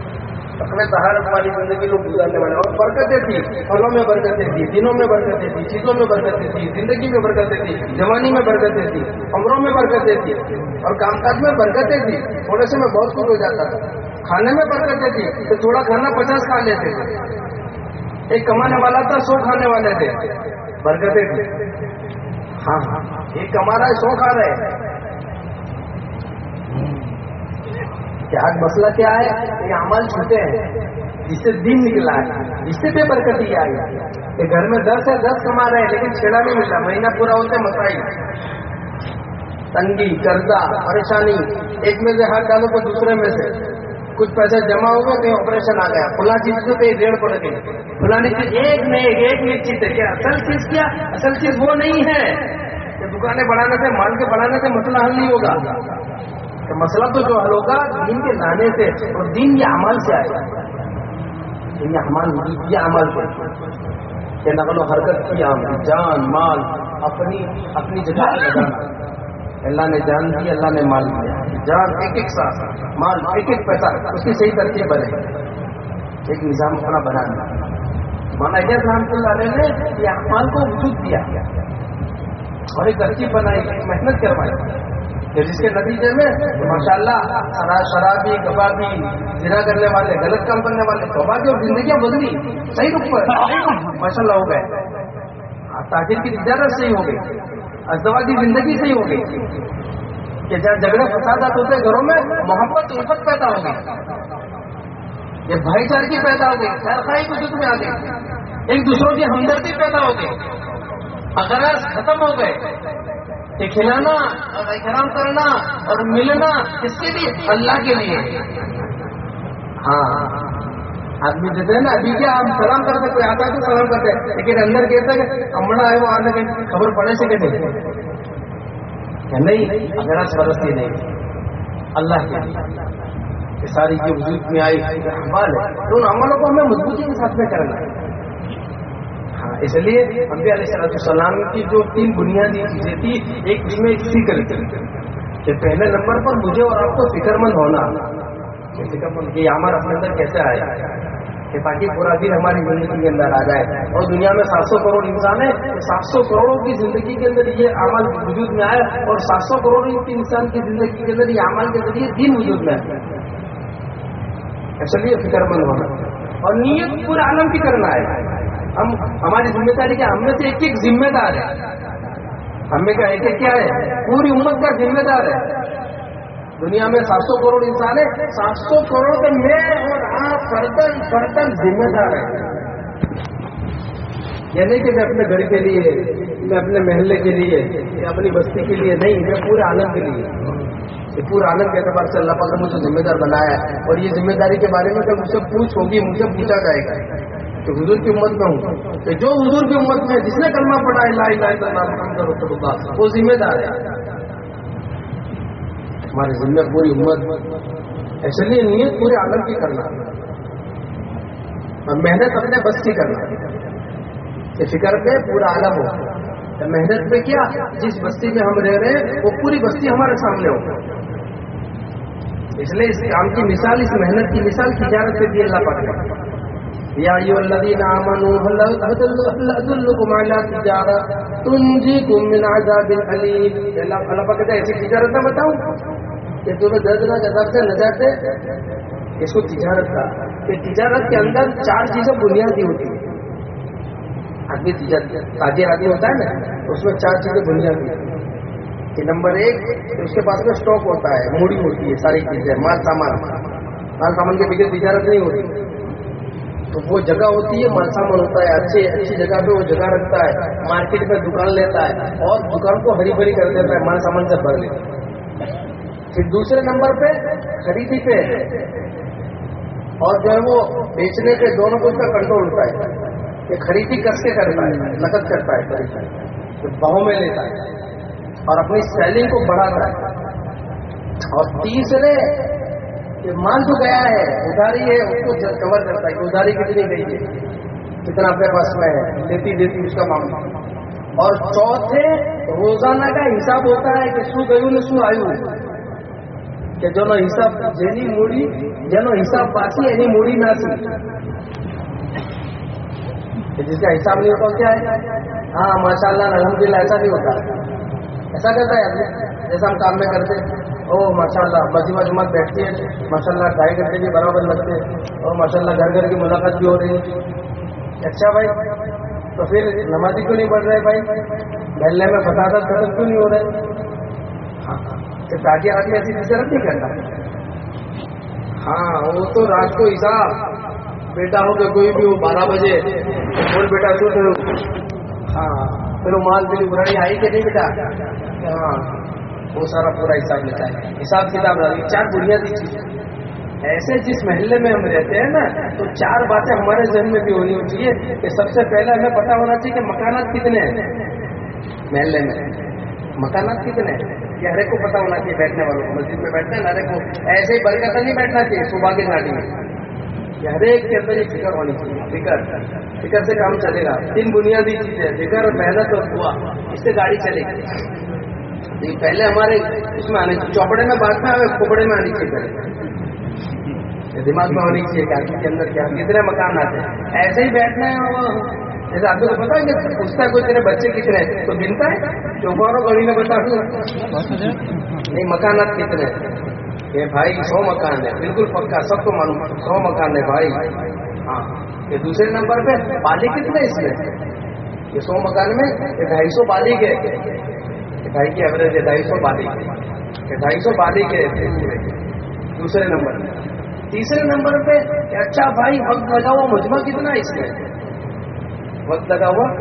اپنے طہارت والی زندگی لوگ گزارنے والے اور برکتیں تھی پھلوں میں برکتیں تھی دنوں میں برکتیں تھی چیزوں میں برکتیں تھی زندگی میں برکتیں تھی جوانی میں برکتیں تھی عمروں میں برکتیں تھی اور کام کاج میں برکتیں تھی تھوڑے سے میں بہت کچھ ہو جاتا تھا۔ کھانے میں برکتیں تھی تو تھوڑا کھانا پچاس کھا لیتے تھے۔ ایک کمانے والا تھا، سو کھانے والے تھے۔ برکتیں تھی ہاں ہاں ایک کما رہا ہے، سو کھا رہے کہ آج مسئلہ کیا ہے؟ یہ عمل چھوٹے ہیں، جس سے دن نکلا ہے اس سے بے برکتی آئی کہ گھر میں دس ہے، دس کما رہے ہیں، لیکن چھیڑا نہیں ملتا۔ مہینہ پورا ہوتا ہے مسائل تنگی، قرضہ، پریشانی۔ ایک میں سے ہاتھ ڈالو تو دوسرے میں سے۔ کچھ پیسے جمع ہو گئے کہیں آپریشن آ گیا۔ فلاں چیز پہ ریڑھ پڑ گئی فلانی چیز ایک میں ایک ایک میں چیز ہے۔ کیا اصل چیز کیا؟ اصل چیز وہ نہیں ہے۔ دکانیں بڑھانے سے، مال کے بڑھانے سے مسئلہ حل نہیں ہوگا۔ مسئلہ تو جو حل ہوگا دین کے لانے سے اور دین یہ عمل سے آئے گا۔ یہ عمل یہ عمل سے۔ کہ نقل و حرکت کی جان، مال، اپنی اپنی جگہ لگانا۔ اللہ نے جان دی، اللہ نے مال دیا۔ جان ایک ایک ساتھ مال ایک ایک پیسہ، اس کی صحیح ترتیب بنے۔ ایک نظام اپنا بنا دیا۔ مانا یہ رحمت اللہ علیہ نے یہ احمال کو وجود دیا۔ اور ایک ترتیب بنائی، محنت کروائی۔ جس کے نتیجے میں ماشاء اللہ شرابی، کبابی جنا کرنے والے، غلط کام کرنے والے، کبابی اور زندگیاں بدلی، صحیح رخ پر ماشاء اللہ ہو گئے۔ تاجر کی تجارت صحیح ہو گئی ازدواجی زندگی سے ہی ہو گئی، کہ جہاں جھگڑے، فسادات ہوتے گھروں میں، محبت الفت پیدا ہو گئی۔ یہ بھائی چارگی پیدا ہو گئی، خیر خائی وجود میں آ گئی۔ ایک دوسروں کی ہمدردی پیدا ہو گئی۔ اغراض ختم ہو گئے۔ کہ کھلانا اور احترام کرنا اور ملنا کس کے لیے اللہ کے لیے۔ ہاں۔ آدمی دیتے ہیں نا، ابھی کیا ہم سلام کرتے کوئی آتا ہے تو سلام کرتے ہیں، لیکن اندر کہتے ہیں کہ ہے وہ آنے کے خبر پڑے سے کہ نہیں، اگر سرستی نہیں، اللہ کے ساری جو وجود میں آئی ہے۔ تو ان عملوں کو ہمیں مضبوطی کے ساتھ میں کرنا ہے۔ اس لیے امبی علیہ صلاح السلام کی جو تین بنیادی چیزیں تھی، ایک اس میں فکر کہ پہلے نمبر پر مجھے اور آپ کو فکر مند ہونا فکر مند کہ عمل اپنے اندر کیسے آئے؟ کہ تاکہ پورا دن ہماری زندگی کے اندر آ جائے۔ اور دنیا میں سات سو کروڑ انسان ہے سات سو کروڑوں کی زندگی کے اندر یہ عمل وجود میں آئے۔ اور سات سو کروڑ کی انسان کی زندگی کے اندر یہ عمل کے ذریعے دن وجود میں آئے۔ اچھا، چلیے فکر مند ہونا۔ اور نیت پورے عالم کی کرنا ہے ہم ہماری ذمہ داری کیا ہم میں سے ایک ایک ذمہ دار ہے۔ ہمیں کا ایک ایک کیا ہے؟ پوری امت کا ذمہ دار ہے۔ دنیا میں سات سو کروڑ انسان ہے سات سو کروڑ کے میں اور آپ فرتن فرتن ذمہ دار ہے یعنی کہ میں اپنے گھر کے لیے، میں اپنے محلے کے لیے یا اپنی بستی کے لیے نہیں، میں پورے عالم کے لیے۔ یہ پورے عالم کے اعتبار سے اللہ پاک نے مجھے ذمہ دار بنایا ہے۔ اور یہ ذمہ داری کے بارے میں جب مجھ سے پوچھ ہوگی مجھے پوچھا جائے گا۔ کہ حضور کی امت میں ہوں۔ کہ جو حضور کی امت میں جس نے کلمہ پڑھا ہے لا الہ الا اللہ رسول اللہ، وہ ذمہ دار ہے۔ ہمارے ذمہ پوری امت، ایسے لیے نیت پورے عالم کی کرنا۔ اور محنت اپنے بس کی کرنا۔ کہ فکر پہ پورا عالم ہو۔ محنت میں کیا؟ جس بستی میں ہم رہ رہے ہیں، وہ پوری بستی ہمارے سامنے ہو۔ اس لیے اس کام کی مثال، اس محنت کی مثال تجارت سے بھی اللہ پاک یا الذین آمنوا، هل ادلکم علی تجارت؟ تنجیکم من عذاب علیم اللہ اللہ پاک ایسی تجارت نہ بتاؤں کہ تمہیں دردناک عذاب سے نجات دے. اس کو تجارت کا، کہ تجارت کے اندر چار چیزیں بنیادی ہوتی ہیں. آدمی تاجر آدمی ہوتا ہے نا، اس میں چار چیزیں بنیادی ہوتی ہیں. کہ نمبر ایک اس کے پاس میں اسٹاک ہوتا ہے، موڑی ہوتی ہے، ساری چیزیں، مال سامان. مال سامان کے بغیر تجارت نہیں ہوتی. تو وہ جگہ ہوتی ہے مال سامان ہوتا ہے اچھی اچھی جگہ پہ وہ جگہ رکھتا ہے مارکیٹ میں دکان لیتا ہے اور دکان کو ہری بھری کر دیتا ہے مال سامان سے بھر لیتا ہے۔ پھر دوسرے نمبر پہ خریدی پہ۔ اور جو ہے وہ بیچنے پہ دونوں کو اس کا کنٹرول ہوتا ہے یہ خریدی کس کے کرتا ہے نقد کرتا ہے، خریدی۔ بہو میں لیتا ہے اور اپنی سیلنگ کو بڑھاتا ہے۔ اور تیسرے کہ مال جو گیا ہے ادھاری ہے، اس کو کور کرتا ہے کہ ادھاری کتنی گئی ہے؟ کتنا اپنے پاس میں ہے؟ دیتی دیتی، اس کا معاملہ۔ اور چوتھے، روزانہ کا حساب ہوتا ہے کہ سو گئی نے سو آئی کہ جو حساب جنی موڑی، جنو حساب باسی اینی موڑی نہ سی۔ جس کا حساب نہیں ہوتا کیا ہے۔ ہاں ماشاء اللہ الحمد للہ ایسا نہیں ہوتا۔ ایسا کرتا ہے جیسا ہم کام میں کرتے او ماشاء اللہ مجمع جی جماعت بیٹھتی ہے ماشاء اللہ ڈھائی گھنٹے بھی برابر لگتے ہیں۔ اور ماشاء اللہ گھر گھر کی ملاقات بھی ہو رہی ہے۔ اچھا بھائی، تو پھر نمازی کیوں نہیں پڑھ رہے بھائی؟ محلے میں فسادت ختم کیوں نہیں ہو رہے؟ ہاں تاکہ آدمی ایسی چیزیں نہیں کرتا۔ ہاں وہ تو رات کو حساب بیٹا ہو کہ کوئی بھی ہو، بارہ بجے۔ بول بیٹا کیوں ہاں پھر وہ مال میری برائی آئی کہ نہیں بیٹا؟ ہاں۔ وہ سارا پورا حساب لیتا ہے۔ حساب کتاب چار بنیادی چیز۔ ایسے جس محلے میں ہم رہتے ہیں نا، تو چار باتیں ہمارے ذہن میں بھی ہونی چاہیے کہ سب سے پہلے ہمیں پتا ہونا چاہیے کہ مکانات کتنے ہیں۔ محلے میں۔ مکانات کتنے ہیں؟ یہ ہر ایک کو پتا ہونا چاہیے بیٹھنے والوں کو۔ مسجد میں بیٹھنے ہر ایک کو ایسے ہی برکت نہیں بیٹھنا چاہیے، صبح کی گاڑی میں۔ ہر ایک کے اندر یہ فکر ہونی چاہیے۔ فکر۔ فکر سے کام چلے گا۔ تین بنیادی چیزیں فکر، محنت اور ہوا اس سے گاڑی چلے گی۔ پہلے ہمارے اس میں آنے چوپڑے میں بات میں کھوپڑے میں آنی چاہیے دماغ میں ہونی چاہیے کہ کے اندر کیا کتنے مکان آتے ہیں؟ ایسے ہی بیٹھنا ہے جیسے آپ کو پتا ہے کہ پوچھتا ہے کوئی تیرے بچے کتنے تو گنتا ہے چوپڑوں گڑی میں بتا دوں نہیں مکانات کتنے کہ بھائی، سو مکان ہے بالکل پکا، سب کو معلوم سو مکان ہے بھائی۔ ہاں یہ دوسرے نمبر پہ بالی کتنے اس میں؟ یہ سو مکان میں یہ ڈھائی سو بالی کے ڈھائی کی ایوریج ہے ڈھائی سو بالی کے ڈھائی سو بالی کے دوسرے نمبر تیسرے نمبر پہ اچھا بھائی، وقت لگا ہوا مجمع کتنا ہے اس میں؟ وقت لگا ہوا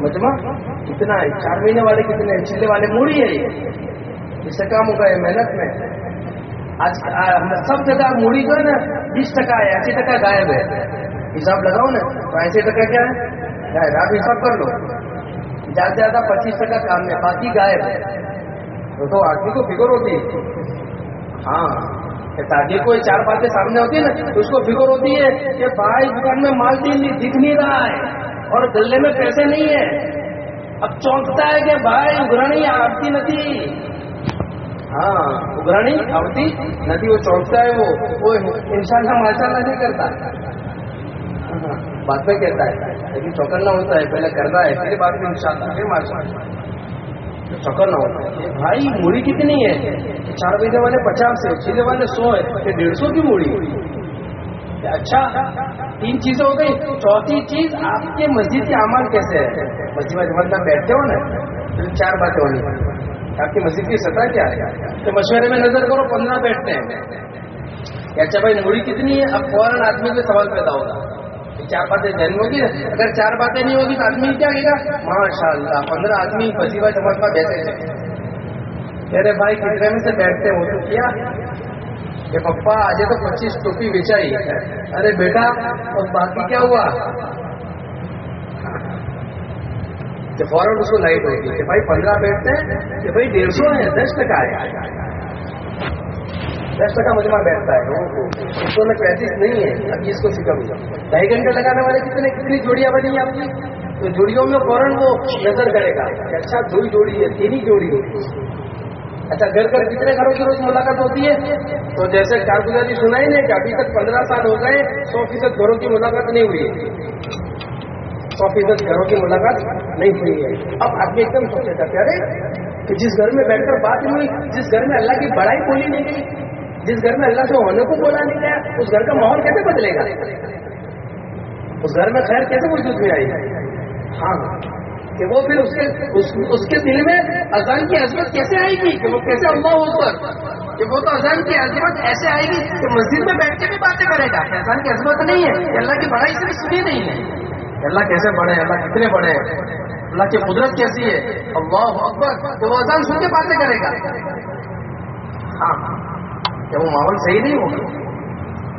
مجمع کتنا ہے؟ چار مہینے والے کتنے ہیں؟ چلے والے موڑی ہے یہ۔ اس سے کام ہوگا ہے محنت میں۔ آج سب جگہ موڑی جو ہے نا، بیس ٹکا ہے، اسی ٹکا غائب ہے۔ حساب لگاؤ نا، تو ایسے ٹکا کیا ہے؟ غائب۔ آپ حساب کر لو۔ زیادہ زیادہ پچیس ٹکا کام میں باقی غائب ہے۔ تو آدمی کو فکر ہوتی ہے۔ ہاں تاکہ کوئی چار باتیں سامنے ہوتی ہے نا، تو اس کو فکر ہوتی ہے کہ بھائی دکان میں مال دکھ نہیں رہا ہے اور گلے میں پیسے نہیں ہے اب چونکتا ہے کہ بھائی اگرانی آتی ندی ہاں اگرانی آتی ندی وہ چونکتا ہے وہ۔ انسان کا ماشاء اللہ نہیں کرتا۔ بات میں کہتا ہے لیکن چوکنا ہوتا ہے پہلے کرنا ہے پھر بات میں انشاءاللہ پھر ماشاء چوکنا ہوتا ہے بھائی موڑی کتنی ہے چار مہینے والے پچاس ہے چھ والے سو ہے کہ ڈیڑھ سو کی موڑی اچھا تین چیزیں ہو گئی چوتھی چیز آپ کے مسجد کے اعمال کیسے ہے مسجد میں آپ بیٹھتے ہو نا تو چار باتیں ہونی آپ کی مسجد کی سطح کیا ہے تو مشورے میں نظر کرو پندرہ بیٹھتے ہیں اچھا بھائی موڑی کتنی ہے اب فوراً آدمی کے سوال پیدا ہوگا چار باتیں جن ہوگی اگر چار باتیں نہیں ہوگی تو آدمی کیا گا؟ ماشاء اللہ پندرہ آدمی بسی بھائی میں بیٹھے ارے بھائی کتنے میں سے بیٹھتے ہو تو کیا؟ کہ پپا آج تو پچیس ٹوپی بیچائی ارے بیٹا، اور باقی کیا ہوا؟ فوراً اس کو لائٹ ہوگی کہ بھائی پندرہ بیٹھتے ہیں، کہ بھائی ڈیڑھ سو ہے دس ٹکا ہے دس ٹکا مجمع بیٹھتا ہے۔ لوگوں کو اس میں پینتیس نہیں ہے۔ ابھی اس کو سیکھا ہوا ڈھائی گھنٹے لگانے والے کتنے کتنی جوڑیاں بنی آپ کی؟ تو جوڑیوں میں فوراً وہ نظر کرے گا۔ کہ اچھا دو جوڑی ہے، تین ہی جوڑی ہے۔ اچھا گھر گھر کتنے گھروں کی روز ملاقات ہوتی ہے؟ تو جیسے کارگزاری سنائی نہیں، کہ ابھی تک پندرہ سال ہو گئے، سو فیصد گھروں کی ملاقات نہیں ہوئی۔ ہے سو فیصد گھروں کی ملاقات نہیں ہوئی ہے۔ اب آدمی ایک دم سوچے گا کیا کہ جس گھر میں بیٹھ کر بات ہوئی، جس گھر میں اللہ کی بڑائی بولی نہیں گئی جس گھر میں اللہ سے ہونے کو بولا نہیں گیا، اس گھر کا ماحول کیسے بدلے گا؟ اس گھر میں خیر کیسے وجود میں آئی ہاں کہ وہ پھر اس کے اس کے دل میں اذان کی عظمت کیسے آئے گی؟ کہ وہ کیسے اللہ ہو پر کہ وہ تو اذان کی عظمت ایسے آئے گی کہ مسجد میں بیٹھ کے بھی باتیں کرے گا۔ اذان کی عظمت نہیں ہے، کہ اللہ کی بڑائی سے بھی سنی نہیں ہے۔ اللہ کیسے بڑے اللہ کتنے بڑے ہیں اللہ کی قدرت کیسی ہے؟ اللہ اکبر تو وہ اذان سن کے باتیں کرے گا۔ ہاں۔ کہ وہ ماحول صحیح نہیں ہوگا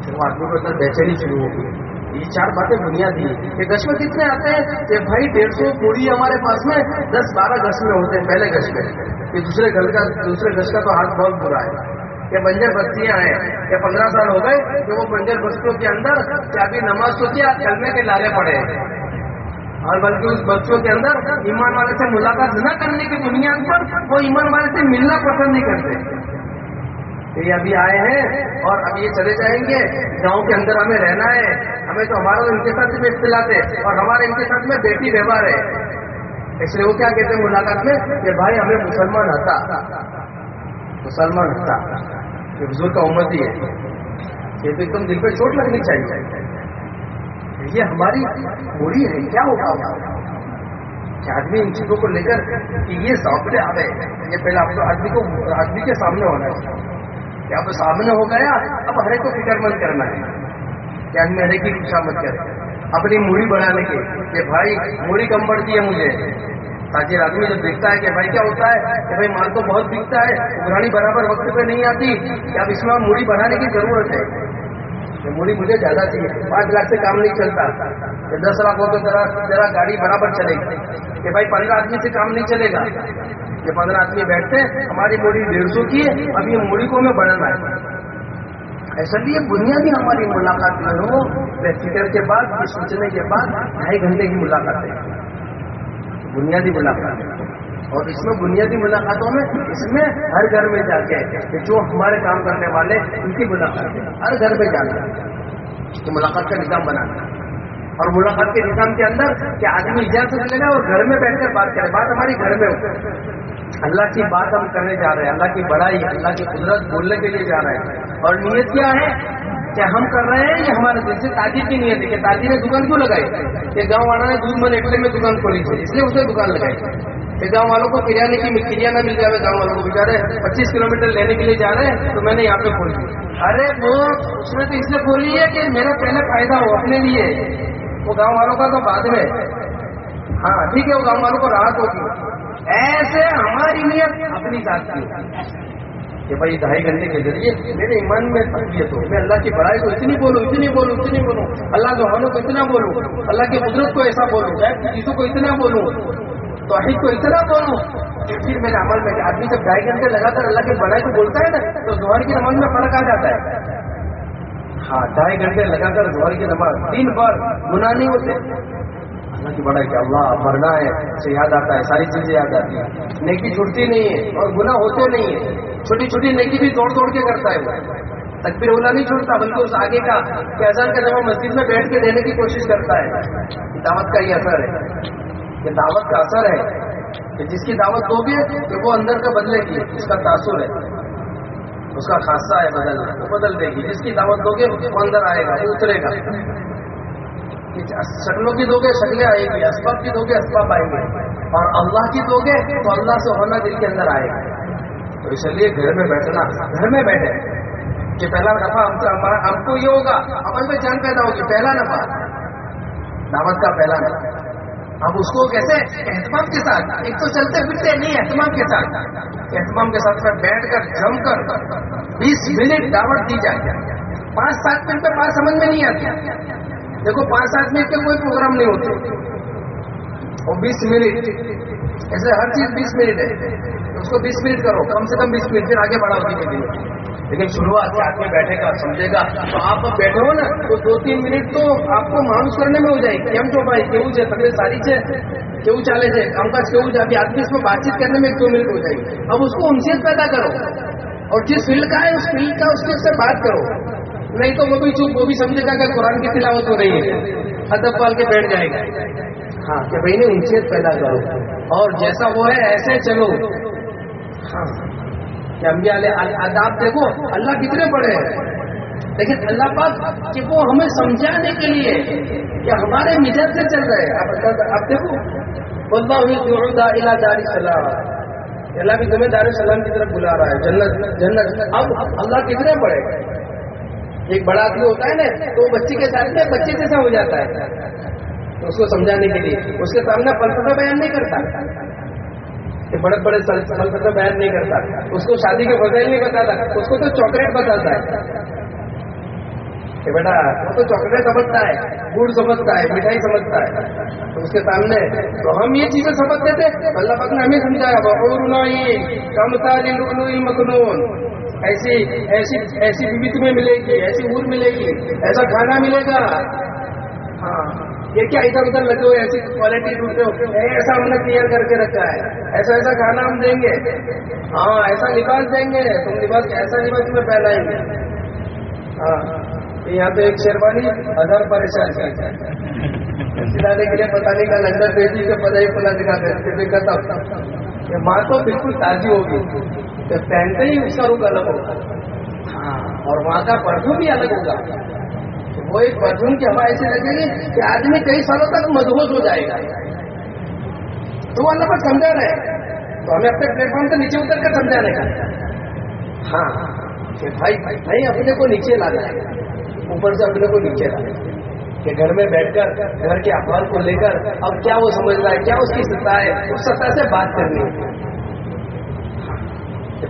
پھر وہ آدمی کو اتنا بےچینی شروع ہوگی یہ چار باتیں بنیادی ہیں یہ گش میں کتنے آتے ہیں کہ بھائی ڈیڑھ سو پوڑی ہمارے پاس میں دس بارہ گش میں ہوتے ہیں پہلے گش میں یہ دوسرے گھر کا دوسرے گش کا تو ہاتھ بہت برا ہے کہ بنجر بستیاں ہیں کہ پندرہ سال ہو گئے کہ وہ بنجر بستیوں کے اندر کیا بھی نماز تو کیا کلمے کے لارے پڑے ہیں اور بلکہ اس بچوں کے اندر ایمان والے سے ملاقات نہ کرنے کی بنیاد پر وہ ایمان والے سے ملنا پسند نہیں کرتے یہ ابھی آئے ہیں اور اب یہ چلے جائیں گے۔ گاؤں کے اندر ہمیں رہنا ہے۔ ہمیں تو ہمارا ان کے ساتھ بھی اختلاط ہے اور ہمارے ان کے ساتھ میں بیٹی ویوہار ہے۔ اس لیے وہ کیا کہتے ہیں ملاقات میں؟ کہ بھائی ہمیں مسلمان ہتا مسلمان ہتا یہ بزرگ کا امت ہی ہے۔ یہ تو ایک دم دل پہ چوٹ لگنی چاہیے۔ یہ ہماری بری ہے۔ کیا ہوگا؟ کہ آدمی ان چیزوں کو لے کر کہ یہ سامنے آ گئے یہ پہلے آپ کو آدمی کو آدمی کے سامنے ہونا ہے۔ کہ اب سامنے ہو گیا، اب ہر ایک کو فکر مند کرنا۔ ہے کہ آدمی ہر ایک کی مت کرے اپنی موڑی بنانے کی کہ بھائی موڑی کم پڑتی ہے مجھے۔ تاکہ آدمی جب دیکھتا ہے کہ بھائی کیا ہوتا ہے، کہ بھائی مال تو بہت بکتا ہے گھڑی برابر وقت پہ نہیں آتی۔ کہ اب اس میں موڑی بنانے کی ضرورت ہے؟ یہ موڑی مجھے زیادہ چاہیے پانچ لاکھ سے کام نہیں چلتا۔ کہ دس لاکھ ہو تو ذرا ذرا گاڑی برابر چلے گی۔ کہ بھائی پندرہ آدمی سے کام نہیں چلے گا۔ یہ پندرہ آدمی بیٹھتے ہیں۔ ہماری موڑی ڈیڑھ سو کی ہے۔ اب یہ موڑی کو ہمیں بڑھانا ہے۔ ایسا بھی بنیادی ہماری ملاقات میں ہو۔ فکر کے بعد سوچنے کے بعد، ڈھائی گھنٹے کی ملاقات ہے۔ بنیادی ملاقات ہے۔ اور اس میں بنیادی ملاقاتوں میں اس میں ہر گھر میں جا کے جو ہمارے کام کرنے والے ان کی ملاقات ہر گھر میں جانا تو ملاقات کا نظام بنانا اور ملاقات کے نظام کے اندر کہ آدمی اجازت لے گا اور گھر میں بیٹھ کر بات کرے۔ بات ہماری گھر میں ہو۔ اللہ کی بات ہم کرنے جا رہے ہیں۔ اللہ کی بڑائی، اللہ کی قدرت بولنے کے لیے جا رہے ہیں۔ اور نیت کیا ہے کہ ہم کر رہے ہیں یہ ہمارے دل سے تاجر کی نیت ہے کہ تاجر نے دکان کیوں لگائی؟ کہ گاؤں والا نے دودھ من میں دکان کھولی تھی، اس لیے اسے دکان لگائی۔ گاؤں والوں کو کریانے کی کریا نہ مل جائے گاؤں والوں کو بےچارے پچیس کلو میٹر لینے کے لیے جا رہے ہیں، تو میں نے یہاں پہ کھولی ارے وہ اس نے تو اس لیے کھولی ہے کہ میرا پہلے فائدہ ہو اپنے لیے وہ گاؤں والوں کا تو بعد میں۔ ہاں ٹھیک ہے، وہ گاؤں والوں کو راحت ہوگی۔ ایسے ہماری نیت اپنی ذات کی کہ بھائی ڈھائی گھنٹے کے ذریعے میرے ایمان میں تربیت ہو میں اللہ کی بڑائی کو اتنی بولوں اتنی بولوں اتنی بولوں۔ اللہ کے حالوں کو اتنا بولوں، اللہ کی قدرت کو ایسا بولوں چاہے چیزوں کو اتنا بولوں۔ توحید کو اتنا بولوں کہ پھر میرے عمل میں آدمی جب ڈھائی گھنٹے لگا کر اللہ کی بڑائی کو بولتا ہے نا، تو زہر کی نماز میں فرق آ جاتا ہے۔ ہاں ڈھائی گھنٹے لگا کر زہر کی نماز۔ تین بار گناہ نہیں ہوتے۔ اللہ کی بڑائی کہ اللہ، مرنا ہے، اسے یاد آتا ہے، ساری چیزیں یاد آتی ہیں۔ نیکی چھوٹتی نہیں ہے اور گناہ ہوتے نہیں ہے چھوٹی چھوٹی نیکی بھی توڑ توڑ کے کرتا ہے وہ۔ تکبیر اولا نہیں چھوڑتا، بلکہ اس آگے کا کہ اذان کا جب مسجد میں بیٹھ کے دینے کی کوشش کرتا ہے۔ دعوت کا یہ اثر ہے۔ کہ دعوت کا اثر ہے کہ جس کی دعوت دو گے کہ وہ اندر کا بدلے گی، اس کا تاثر ہے۔ اس کا خاصہ ہے بدلنا وہ بدل دے گی۔ جس کی دعوت دو گے وہ اندر آئے گا، وہ اترے گا۔ شکلوں کی دو گے شکلیں آئیں گی، اسباب کی دو گے اسباب آئیں گے۔ اور اللہ کی دو گے تو اللہ سے ہونا دل کے اندر آئے گا۔ تو اس لیے گھر میں بیٹھنا، گھر میں بیٹھے۔ کہ پہلا نفع ہم سے، ہم کو یہ ہوگا، عمل میں جان پیدا ہوگی، پہلا نفع۔ دعوت کا پہلا نفع۔ اب اس کو کیسے اہتمام کے ساتھ۔ ایک تو چلتے پھرتے نہیں، اہتمام کے ساتھ۔ اہتمام کے ساتھ میں بیٹھ کر جم کر بیس منٹ دعوت دی جائے۔ پانچ سات منٹ میں بات سمجھ میں نہیں آتی۔ دیکھو، پانچ سات منٹ کے کوئی پروگرام نہیں ہوتے۔ اور بیس منٹ، ایسے ہر چیز بیس منٹ ہے۔ اس کو بیس منٹ کرو، کم سے کم بیس منٹ، پھر آگے بڑھاؤ۔ دھیمے دھیمے لیکن شروعات سے آدمی بیٹھے گا، سمجھے گا۔ تو آپ بیٹھے ہو نا، تو دو تین منٹ تو آپ کو مانوس کرنے میں ہو جائے۔ گی کیم جو بھائی، کیوں ہے تبھی ساری سے کیوں چالے سے کام کاج کیوں ابھی آدمی اس میں بات چیت کرنے میں ایک دو منٹ ہو جائے۔ گی اب اس کو انسیت پیدا کرو۔ اور جس فیلڈ کا ہے، اس فیلڈ کا اس کے سے بات کرو۔ نہیں تو وہ بھی چپ، وہ بھی سمجھے گا کہ قرآن کی تلاوت ہو رہی ہے۔ ادب پال کے بیٹھ جائے گا۔ ہاں کہ بھائی نے انسیت پیدا کرو۔ اور جیسا وہ ہے، ایسے چلو۔ ہاں۔ کہ انبیاء علیہ آداب دیکھو اللہ کتنے بڑے ہیں؟ لیکن اللہ پاک کہ وہ ہمیں سمجھانے کے لیے کہ ہمارے مزاج سے چل رہے ہیں۔ آپ دیکھو۔ بندہ ہوئی داری صلاح اللہ بھی تمہیں دار السلام کی طرف بلا رہا ہے۔ جنت جنت۔ اب اللہ کتنے بڑے ایک بڑا آدمی ہوتا ہے نا، تو بچے کے ساتھ میں بچے جیسا ہو جاتا ہے۔ اس کو سمجھانے کے لیے، اس کے سامنے فلسفہ بیان نہیں کرتا۔ کہ بڑے بڑے فلسفہ بیان نہیں کرتا اس کو شادی کے فضائل نہیں بتاتا اس کو تو چاکلیٹ بتاتا ہے۔ کہ بیٹا، وہ تو چاکلیٹ سمجھتا ہے، گڑ سمجھتا ہے، مٹھائی سمجھتا ہے۔ تو اس کے سامنے تو ہم یہ چیزیں سمجھتے تھے۔ اللہ پاک نے ہمیں سمجھایا بہور کم تاری مخنون ایسی ایسی ایسی بیوی تمہیں ملے گی، ایسی ور ملے گی، ایسا کھانا ملے گا۔ ہاں۔ یہ کیا ادھر ادھر لگے ہوئے ایسی کوالٹی ڈھونڈتے ہو ایسا ہم نے کلیئر کر کے رکھا ہے. ایسا ایسا کھانا ہم دیں گے. ہاں ایسا لباس دیں گے. تم لباس، ایسا لباس تمہیں پہنائیں گے. ہاں یہاں تو ایک شیروانی ہزار پریشان سلانے کے لیے پتا نہیں کا لندر بیٹی کے پتا ہی پلا دکھاتے کہ ماں تو بالکل تازی ہوگی. پہنتے ہی اس کا روپ الگ ہوگا. ہاں اور وہاں کا پرفیوم بھی الگ ہوگا. وہ ایک پرفیوم کی ہوا ایسی لگے گی کہ آدمی کئی سالوں تک مدہوش ہو جائے گا۔ تو وہ اللہ پر سمجھا رہے تو ہمیں اپنے پلیٹ فارم سے نیچے اتر کر سمجھانے کا ہاں کہ بھائی بھائی اپنے کو نیچے لا جائے اوپر سے اپنے کو نیچے لا کہ گھر میں بیٹھ کر، گھر کے اخبار کو لے کر، اب کیا وہ سمجھ رہا ہے، کیا اس کی سطح ہے؟ اس سطح سے بات کرنی ہے۔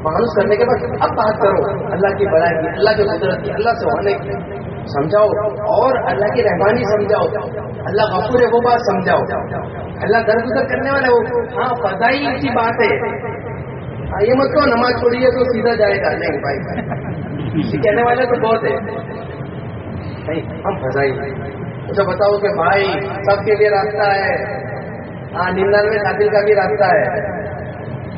مانوس کرنے کے بعد اب بات کرو۔ اللہ کی بڑائی کی، اللہ کی قدرت کی، اللہ سے ہونے کی۔ سمجھاؤ اور اللہ کی رحمانی سمجھاؤ۔ اللہ غفور ہے وہ بات سمجھاؤ۔ اللہ در گزر کرنے والے وہ۔ ہاں فضائی کی بات ہے۔ ہاں یہ مت کو نماز چھوڑیے تو سیدھا جائے گا۔ نہیں بھائی کہنے والے تو بہت ہے ہم فضائی اسے اچھا، بتاؤ کہ بھائی، سب کے لیے راستہ ہے۔ ہاں ننانوے قاتل کا بھی راستہ ہے۔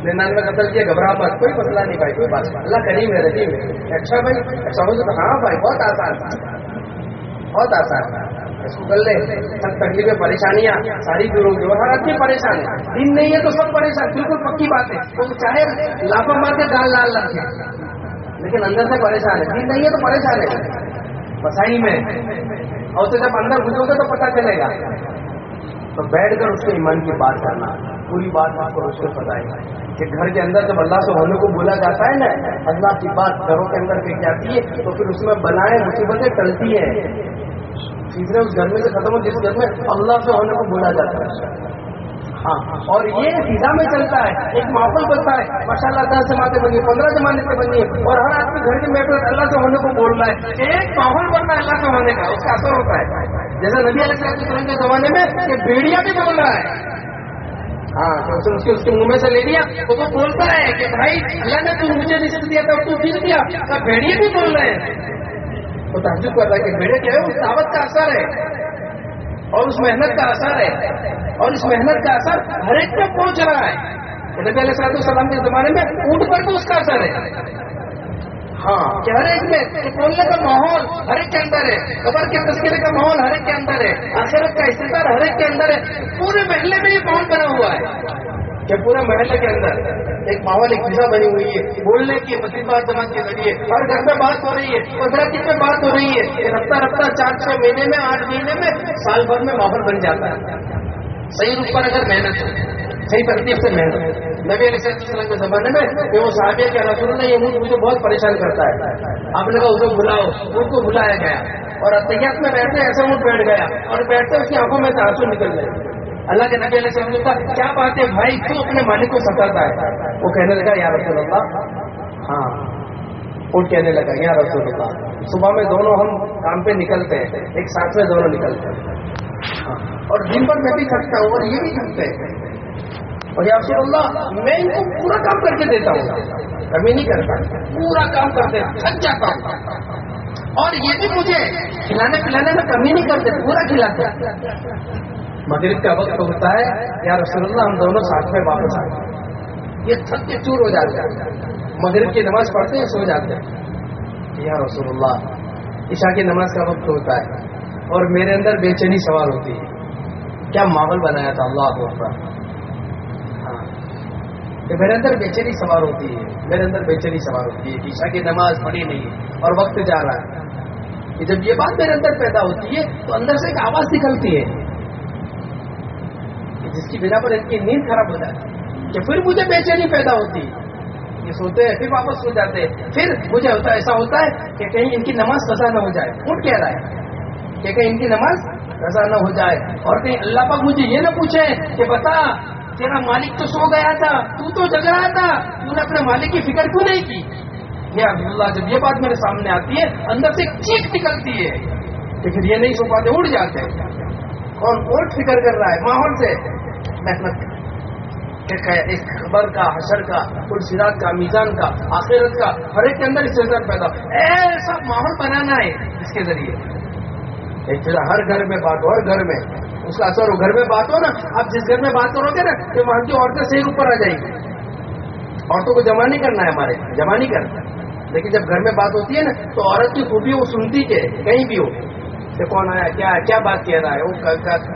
ننانوے قتل کیا گھبرا مت۔ کوئی مسئلہ نہیں بھائی، کوئی بات اللہ کریم ہے، رحیم ہے۔ اچھا بھائی سمجھ تو ہاں بھائی، بہت آسان۔ بہت آسان اس کو کر لے سب تکلیفیں پریشانیاں، ساری دور ہوگی اور ہر آدمی پریشان ہے دن نہیں ہے تو سب پریشان۔ بالکل پکی بات ہے۔ وہ چاہے لاپا مار کے دال لال رکھے لیکن اندر سے پریشان ہے۔ دن نہیں ہے تو پریشان ہے۔ بسائی میں۔ اور تو جب اندر گزرو گے تو پتہ چلے گا۔ تو بیٹھ کر اس کے ایمان کی بات کرنا۔ پوری بات آپ کو اس کو پتا ہے۔ کہ گھر کے اندر جب اللہ سے کو بولا جاتا ہے نا، اللہ کی بات گھروں کے اندر کہی جاتی ہے، تو پھر اس میں بنائے مصیبتیں ٹلتی ہیں۔ تیسرے اس گھر میں سے ختم ہو جس گھر میں اللہ سے کو بولا جاتا ہے۔ ہاں اور یہ سیدھا میں چلتا ہے، ایک ماحول بنتا ہے۔ ماشاء اللہ دس جماعتیں بنی، پندرہ جماعتیں بنی ہے اور ہر آدمی گھر کے محفل اللہ سے ہونے کو بول رہا ہے۔ ایک ماحول بنتا ہے اللہ سے ہونے کا، اس کا اثر ہوتا ہے۔ جیسے نبی علیہ السلام کے زمانے میں کہ بیڑیا بھی بول رہا ہے۔ ہاں تو اس کے منہ میں سے لے لیا۔ تو وہ بولتا ہے کہ بھائی، اللہ نے تو مجھے رشت دیا تھا، تو پھر دیا بھیڑیے بھی بول رہے ہیں۔ وہ تعجب رہا ہے کہ بھیڑے کیا ہے؟ اس دعوت کا اثر ہے۔ اور اس محنت کا اثر ہے۔ اور اس محنت کا اثر ہر ایک پہ پہنچ رہا ہے۔ نبی علیہ السلام کے زمانے میں اونٹ پر تو اس کا اثر ہے۔ ہاں۔ کہ ہر ایک میں بولنے کا ماحول ہر ایک کے اندر ہے۔ قبر کے تذکرے کا ماحول ہر ایک کے اندر ہے۔ آخرت کا استعمال ہر ایک کے اندر ہے۔ پورے محلے میں یہ ماحول بنا ہوا ہے؟ کہ پورے محلے کے اندر ایک ماحول، ایک فضا بنی ہوئی ہے۔ بولنے کی مسجد بات جماعت کے ذریعے۔ ہر گھر میں بات ہو رہی ہے۔ پندرہ میں بات ہو رہی ہے۔ رفتہ رفتہ چار چھ مہینے میں، آٹھ مہینے میں سال بھر میں ماحول بن جاتا ہے۔ صحیح روپ پر اگر محنت ہو، صحیح ترتیب سے محنت نبی علیہ السلام کے زمانے میں کہ وہ صحابیہ کے رسول نے یہ مجھ مجھے بہت پریشان کرتا ہے۔ آپ نے کہا اسے بلاؤ ان کو بلایا گیا۔ اور طیات میں بیٹھتے ایسا اونٹ بیٹھ گیا۔ اور بیٹھتے اس کی آنکھوں میں سے نکل گئے۔ اللہ کے نبی علیہ السلام نے کہا، کیا بات ہے بھائی، کیوں اپنے مالک کو ستاتا ہے؟ وہ کہنے لگا، یا رسول اللہ ہاں۔ اونٹ کہنے لگا، یا رسول اللہ صبح میں دونوں ہم کام پہ نکلتے ہیں، ایک ساتھ میں دونوں نکلتے ہیں۔ ہاں۔ اور دن بھر میں بھی تھکتا ہوں اور یہ بھی تھکتے ہیں۔ اور یا رسول اللہ، میں ان کو پورا کام کر کے دیتا ہوں۔ کمی نہیں کرتا۔ پورا کام کرتے تھک جاتا ہوں اور یہ بھی مجھے کھلانے پلانے میں کمی نہیں کرتے، پورا کھلاتے۔ مغرب کا وقت ہوتا ہے، یا رسول اللہ، ہم دونوں ساتھ میں واپس آتے ہیں۔ یہ تھک کے چور ہو جاتے ہیں۔ مغرب کی نماز پڑھتے ہیں، سو جاتے ہیں۔ یا رسول اللہ، عشاء کی نماز کا وقت ہوتا ہے اور میرے اندر بے چینی سوال ہوتی ہے۔ کیا ماحول بنایا تھا؟ اللہ اکبر۔ ہاں کہ میرے اندر بے چینی سوار ہوتی ہے، میرے اندر بے چینی سوار ہوتی ہے، عشاء کی نماز پڑھی نہیں اور وقت جا رہا ہے۔ کہ جب یہ بات میرے اندر پیدا ہوتی ہے تو اندر سے ایک آواز نکلتی ہے جس کی بنا پر ان کی نیند خراب ہو جاتی ہے، کہ پھر مجھے بے چینی پیدا ہوتی ہے۔ یہ سوتے ہیں، پھر واپس سو جاتے ہیں۔ پھر مجھے ہوتا ایسا ہوتا ہے کہ کہیں ان کی نماز قضا نہ ہو جائے۔ اٹھ کہہ رہا ہے؟ کہ کہیں ان کی نماز قضا نہ ہو جائے۔ اور کہیں اللہ پاک مجھے یہ نہ پوچھے کہ بتا تیرا مالک تو سو گیا تھا، تو تو جگ رہا تھا، تو نے اپنے مالک کی فکر کیوں نہیں کی؟ یہ عبداللہ جب یہ بات میرے سامنے آتی ہے، اندر سے چیخ نکلتی ہے کہ پھر یہ نہیں سو پاتے، اڑ جاتے ہیں۔ کون اور فکر کر رہا ہے؟ ماحول سے۔ محنت۔ ایک خبر کا، حشر کا سراج کا، میزان کا، آخرت کا، ہر ایک کے اندر اس پیدا۔ ایسا ماحول بنانا ہے، اس کے ذریعے۔ ہر گھر میں بات ہر گھر میں۔ اس کا اثر ہو، گھر میں بات ہو نا، آپ جس گھر میں بات کرو گے نا، تو وہاں کی عورتیں صحیح اوپر آ جائیں گی۔ عورتوں کو جمع نہیں کرنا ہے ہمارے، جمع نہیں کرنا۔ لیکن جب گھر میں بات ہوتی ہے نا، تو عورت کی خوبی وہ سنتی کہ کہیں بھی ہو۔ کہ کون آیا، کیا کیا بات کہہ رہا ہے؟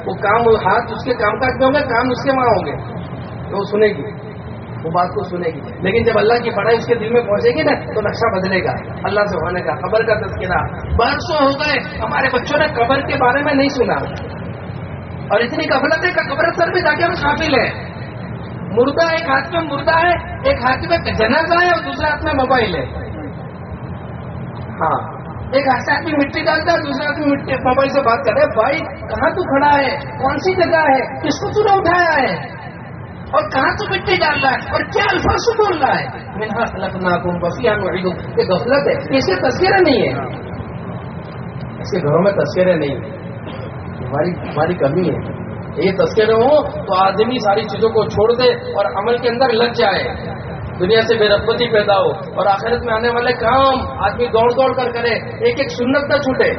وہ کام، ہاتھ اس کے کام کاج میں ہوں گے، کام اس کے وہاں ہوں گے۔ تو وہ سنے گی، وہ بات کو سنے گی۔ لیکن جب اللہ کی پڑھائی اس کے دل میں پہنچے گی نا، تو نقشہ بدلے گا۔ اللہ سے ہونے کا خبر کا تذکرہ۔ برسوں ہو گئے، ہمارے بچوں نے قبر کے بارے میں نہیں سنا۔ اور اتنی غفلت ہے کہ قبر سر بھی جا کے ہم شامل ہے مردہ ایک ہاتھ میں مردہ ہے، ایک ہاتھ میں جنازہ ہے اور دوسرے ہاتھ میں موبائل ہے۔ ہاں ایک ہاتھ سے آدمی مٹی ڈالتا ہے دوسرے آدمی مٹی موبائل سے بات کر رہے بھائی، کہاں تو کھڑا ہے؟ کون سی جگہ ہے؟ کس کو تو نے اٹھایا ہے؟ اور کہاں تو مٹی ڈال رہا ہے؟ اور کیا الفاظ سے بول رہا ہے؟ میں نے الگ ناکوں بس یہاں یہ غفلت ہے۔ اس کے تصویریں نہیں ہے۔ اس کے گھروں میں تصویریں نہیں ہماری ہماری کمی ہے۔ یہ تصویریں ہوں تو آدمی ساری چیزوں کو چھوڑ دے اور عمل کے اندر لگ جائے۔ دنیا سے بے رغبتی پیدا ہو اور آخرت میں آنے والے کام آدمی دوڑ دوڑ کر کرے، ایک ایک سنت نہ چھوٹے۔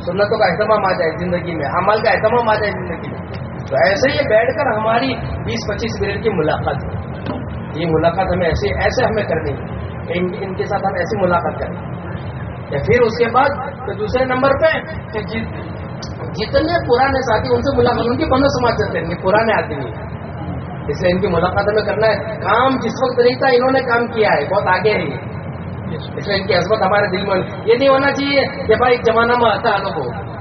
سنتوں کا اہتمام آ جائے زندگی میں، عمل کا اہتمام آ جائے زندگی میں۔ تو ایسے ہی بیٹھ کر ہماری بیس پچیس منٹ کی ملاقات۔ یہ ملاقات ہمیں ایسے ایسے ہمیں کرنی ہے۔ ان کے ساتھ ہم ایسی ملاقات کریں۔ یا پھر اس کے بعد دوسرے نمبر پہ کہ جی جتنے پرانے ساتھی ان سے ملاقات ان کی بندو سماج چلتے ہیں پرانے آدمی اس لیے ان کی ملاقات ہمیں کرنا ہے کام جس وقت نہیں تھا انہوں نے کام کیا ہے بہت آگے ہے اس لیے ان کی عصمت ہمارے دل میں یہ نہیں ہونا چاہیے کہ بھائی زمانہ میں آتا لوگوں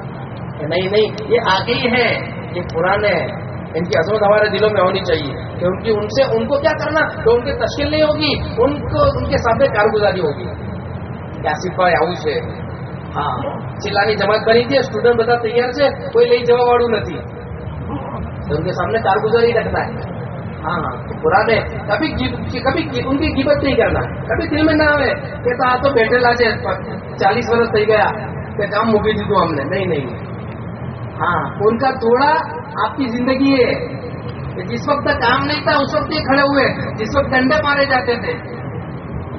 نہیں نہیں یہ آگے ہی ہے یہ پرانے ہیں۔ ان کی عظمت ہمارے دلوں میں ہونی چاہیے کیونکہ ان سے ان کو کیا کرنا؟ تو ان کی تشکیل نہیں ہوگی ان کو ان کے سامنے کارگزاری ہوگی۔ کیا سپاہی ہاؤس ہے۔ ہاں چلانی جماعت بنی تھی اسٹوڈنٹ بتا تیار سے کوئی لئی جواب واڑو نہیں ان کے سامنے کارگزاری رکھنا ہے ہاں ہاں پرانے کبھی کبھی ان کی قیمت نہیں کرنا کبھی دل میں نہ آئے کہ تو بیٹھے لاجے چالیس برس تھی گیا کہ کام موکی دی ہم نے نہیں نہیں ہاں ان کا توڑا آپ کی زندگی ہے جس وقت کام نہیں تھا اس وقت یہ کھڑے ہوئے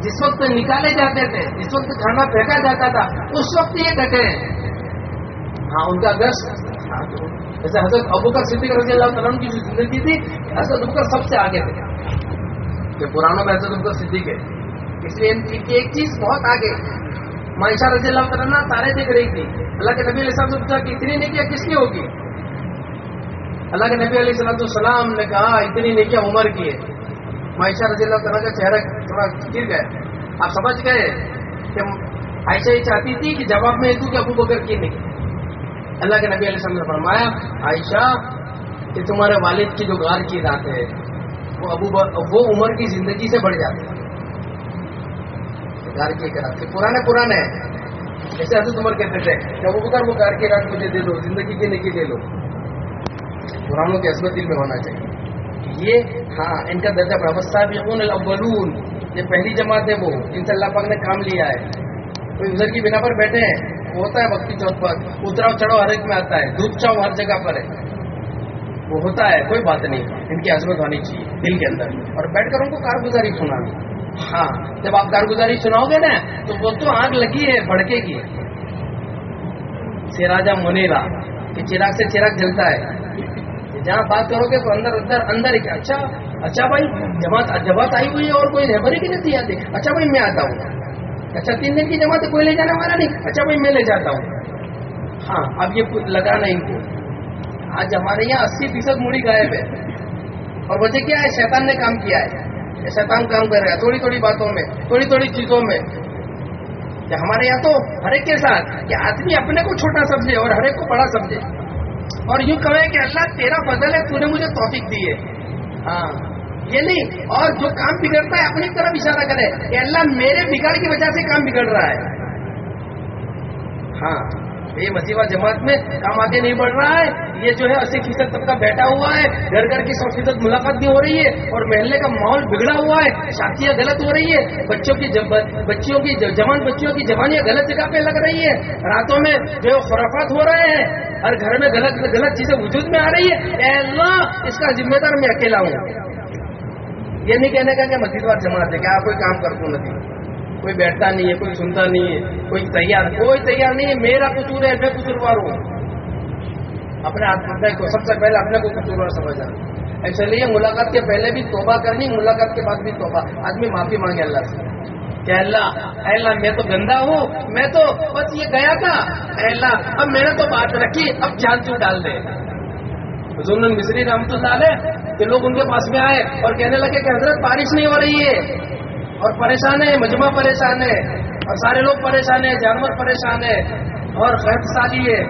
جس وقت نکالے جاتے تھے، جس وقت کھانا پھینکا جاتا تھا، اس وقت یہ ڈٹے ہاں ان کا گشت جیسے حضرت ابو کا صدیق رضی اللہ تعالیٰ کی جو زندگی تھی، حضرت ابو کا سب سے آگے تھے۔ کہ پرانوں میں حضرت ابو کا صدیق ہے۔ اس لیے ایک چیز بہت آگے۔ معاشہ رضی اللہ تعالیٰ تارے دیکھ رہی تھی۔ اللہ کے نبی علیہ السلام سے پوچھا کہ اتنی نیکیاں کس کی ہوگی؟ اللہ کے نبی علیہ السلام السلام نے کہا، اتنی نیکیاں عمر کی ہے معاشہ رضی اللہ تعالیٰ کا چہرہ تھوڑا گر گئے آپ سمجھ گئے کہ عائشہ یہ چاہتی تھی کہ جواب میں دوں کہ ابو بکر کی نہیں۔ اللہ کے نبی علیہ السلام نے فرمایا، عائشہ، کہ تمہارے والد کی جو غار کی رات ہے، وہ ابو وہ عمر کی زندگی سے بڑھ جاتے ہیں گھر کی رات پرانے پرانے ہیں جیسے حضرت عمر کہتے تھے کہ وہ وہ گھر کی رات مجھے دے دو، زندگی کی نیکی دے دو پرانوں کی عصمت دل میں ہونا چاہیے۔ یہ ہاں ان کا درجہ بڑا بس الاولون۔ یہ پہلی جماعت ہے وہ، جن سے اللہ پاک نے کام لیا ہے۔ کوئی ادھر کی بنا پر بیٹھے ہیں، وہ ہوتا ہے وقتی چوک پر۔ اتراؤ چڑھو ہر ایک میں آتا ہے۔ دودھ چاؤ، ہر جگہ پر ہے۔ وہ ہوتا ہے، کوئی بات نہیں۔ ان کی عظمت ہونی چاہیے، دل کے اندر۔ اور بیٹھ کر ان کو کارگزاری سنانی ہاں جب آپ کارگزاری سناؤ گے نا، تو وہ تو آگ لگی ہے بڑکے کی سیراجا منیلا کہ چراغ سے چراغ جلتا ہے۔ جہاں بات کرو گے تو اندر اندر اندر ایک اچھا اچھا بھائی، جماعت جماعت آئی ہوئی ہے اور کوئی رہبری کی نہیں آتی اچھا بھائی، میں آتا ہوں۔ اچھا تین دن کی جماعت کوئی لے جانے والا نہیں۔ اچھا بھائی، میں لے جاتا ہوں۔ ہاں اب یہ لگانا ان کو۔ آج ہمارے یہاں اسی فیصد موڑی غائب ہے۔ اور وجہ کیا ہے؟ شیطان نے کام کیا ہے۔ شیطان کام کر رہا ہے، تھوڑی تھوڑی باتوں میں، تھوڑی تھوڑی چیزوں میں۔ کہ ہمارے یہاں تو ہر ایک کے ساتھ کہ آدمی اپنے کو چھوٹا سمجھے اور ہر ایک کو بڑا سمجھے۔ اور یوں کہے کہ اللہ، تیرا فضل ہے، تو نے مجھے توفیق دی ہے۔ ہاں۔ یہ نہیں، اور جو کام بگڑتا ہے اپنی طرف اشارہ کرے کہ اللہ میرے بگاڑ کی وجہ سے کام بگڑ رہا ہے۔ ہاں یہ مسیحا جماعت میں کام آگے نہیں بڑھ رہا ہے۔ یہ جو ہے، اسی فیصد تک کا بیٹھا ہوا ہے۔ گھر گھر کی سو فیصد ملاقات بھی ہو رہی ہے اور محلے کا ماحول بگڑا ہوا ہے۔ شادیاں غلط ہو رہی ہے بچوں کی بچیوں کی جوان بچیوں کی جوانیاں غلط جگہ پہ لگ رہی ہے راتوں میں جو خرافات ہو رہے ہیں۔ ہر گھر میں غلط غلط چیزیں وجود میں آ رہی ہے اے اللہ، اس کا ذمہ دار میں اکیلا ہوں۔ یہ نہیں کہنے کا کہ مسجد وار جماعت ہے کہ آپ کوئی کام کرتا نہیں کوئی بیٹھتا نہیں ہے، کوئی سنتا نہیں ہے، کوئی تیار کوئی تیار نہیں ہے۔ میرا قصور ہے، میں قصوروار ہوں۔ اپنے اپنے کو سب سے پہلے اپنے کو قصوروار سمجھا ایکچولی یہ ملاقات کے پہلے بھی توبہ کرنی، ملاقات کے بعد بھی توبہ۔ آدمی معافی مانگے اللہ سے۔ کہ اللہ، اے اللہ، میں تو گندا ہوں، میں تو بس یہ گیا تھا۔ اے اللہ، اب میں نے تو بات رکھی، اب جان چو ڈال دے۔ ظلم مصری رحمت اللہ علیہ کہ لوگ ان کے پاس میں آئے اور کہنے لگے کہ حضرت بارش نہیں ہو رہی ہے اور پریشان ہے مجمع پریشان ہے اور سارے لوگ پریشان ہیں، جانور پریشان ہے اور غیر سالی ہے۔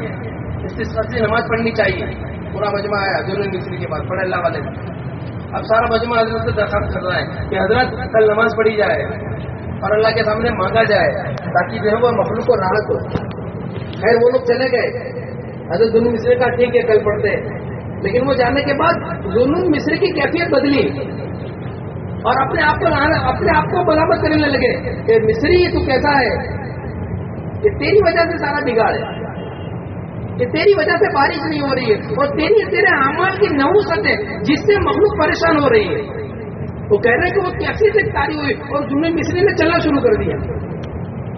اس کی نماز پڑھنی چاہیے۔ پورا مجمع ہے حضور مصری کے پاس پڑھے اللہ والے۔ اب سارا مجمع حضرت سے درخواست کر رہا ہے کہ حضرت کل نماز پڑھی جائے اور اللہ کے سامنے مانگا جائے تاکہ جو ہے وہ مخلوق کو راحت ہو۔ خیر، وہ لوگ چلے گئے۔ حضرت ظلم مصری کا ٹھیک ہے، کل پڑھتے لیکن وہ جانے کے بعد ظلم مصری کی کیفیت بدلی اور اپنے آپ کو اپنے آپ کو برابر کرنے لگے کہ مصری تو کیسا ہے؟ کہ تیری وجہ سے سارا بگاڑ ہے۔ کہ تیری وجہ سے بارش نہیں ہو رہی ہے۔ اور تیری تیرے اعمال کی نوسط ہے جس سے مخلوق پریشان ہو رہی ہے۔ وہ کہہ رہے کہ وہ کیسی سے تاری ہوئی اور جمعے مصری نے چلنا شروع کر دیا۔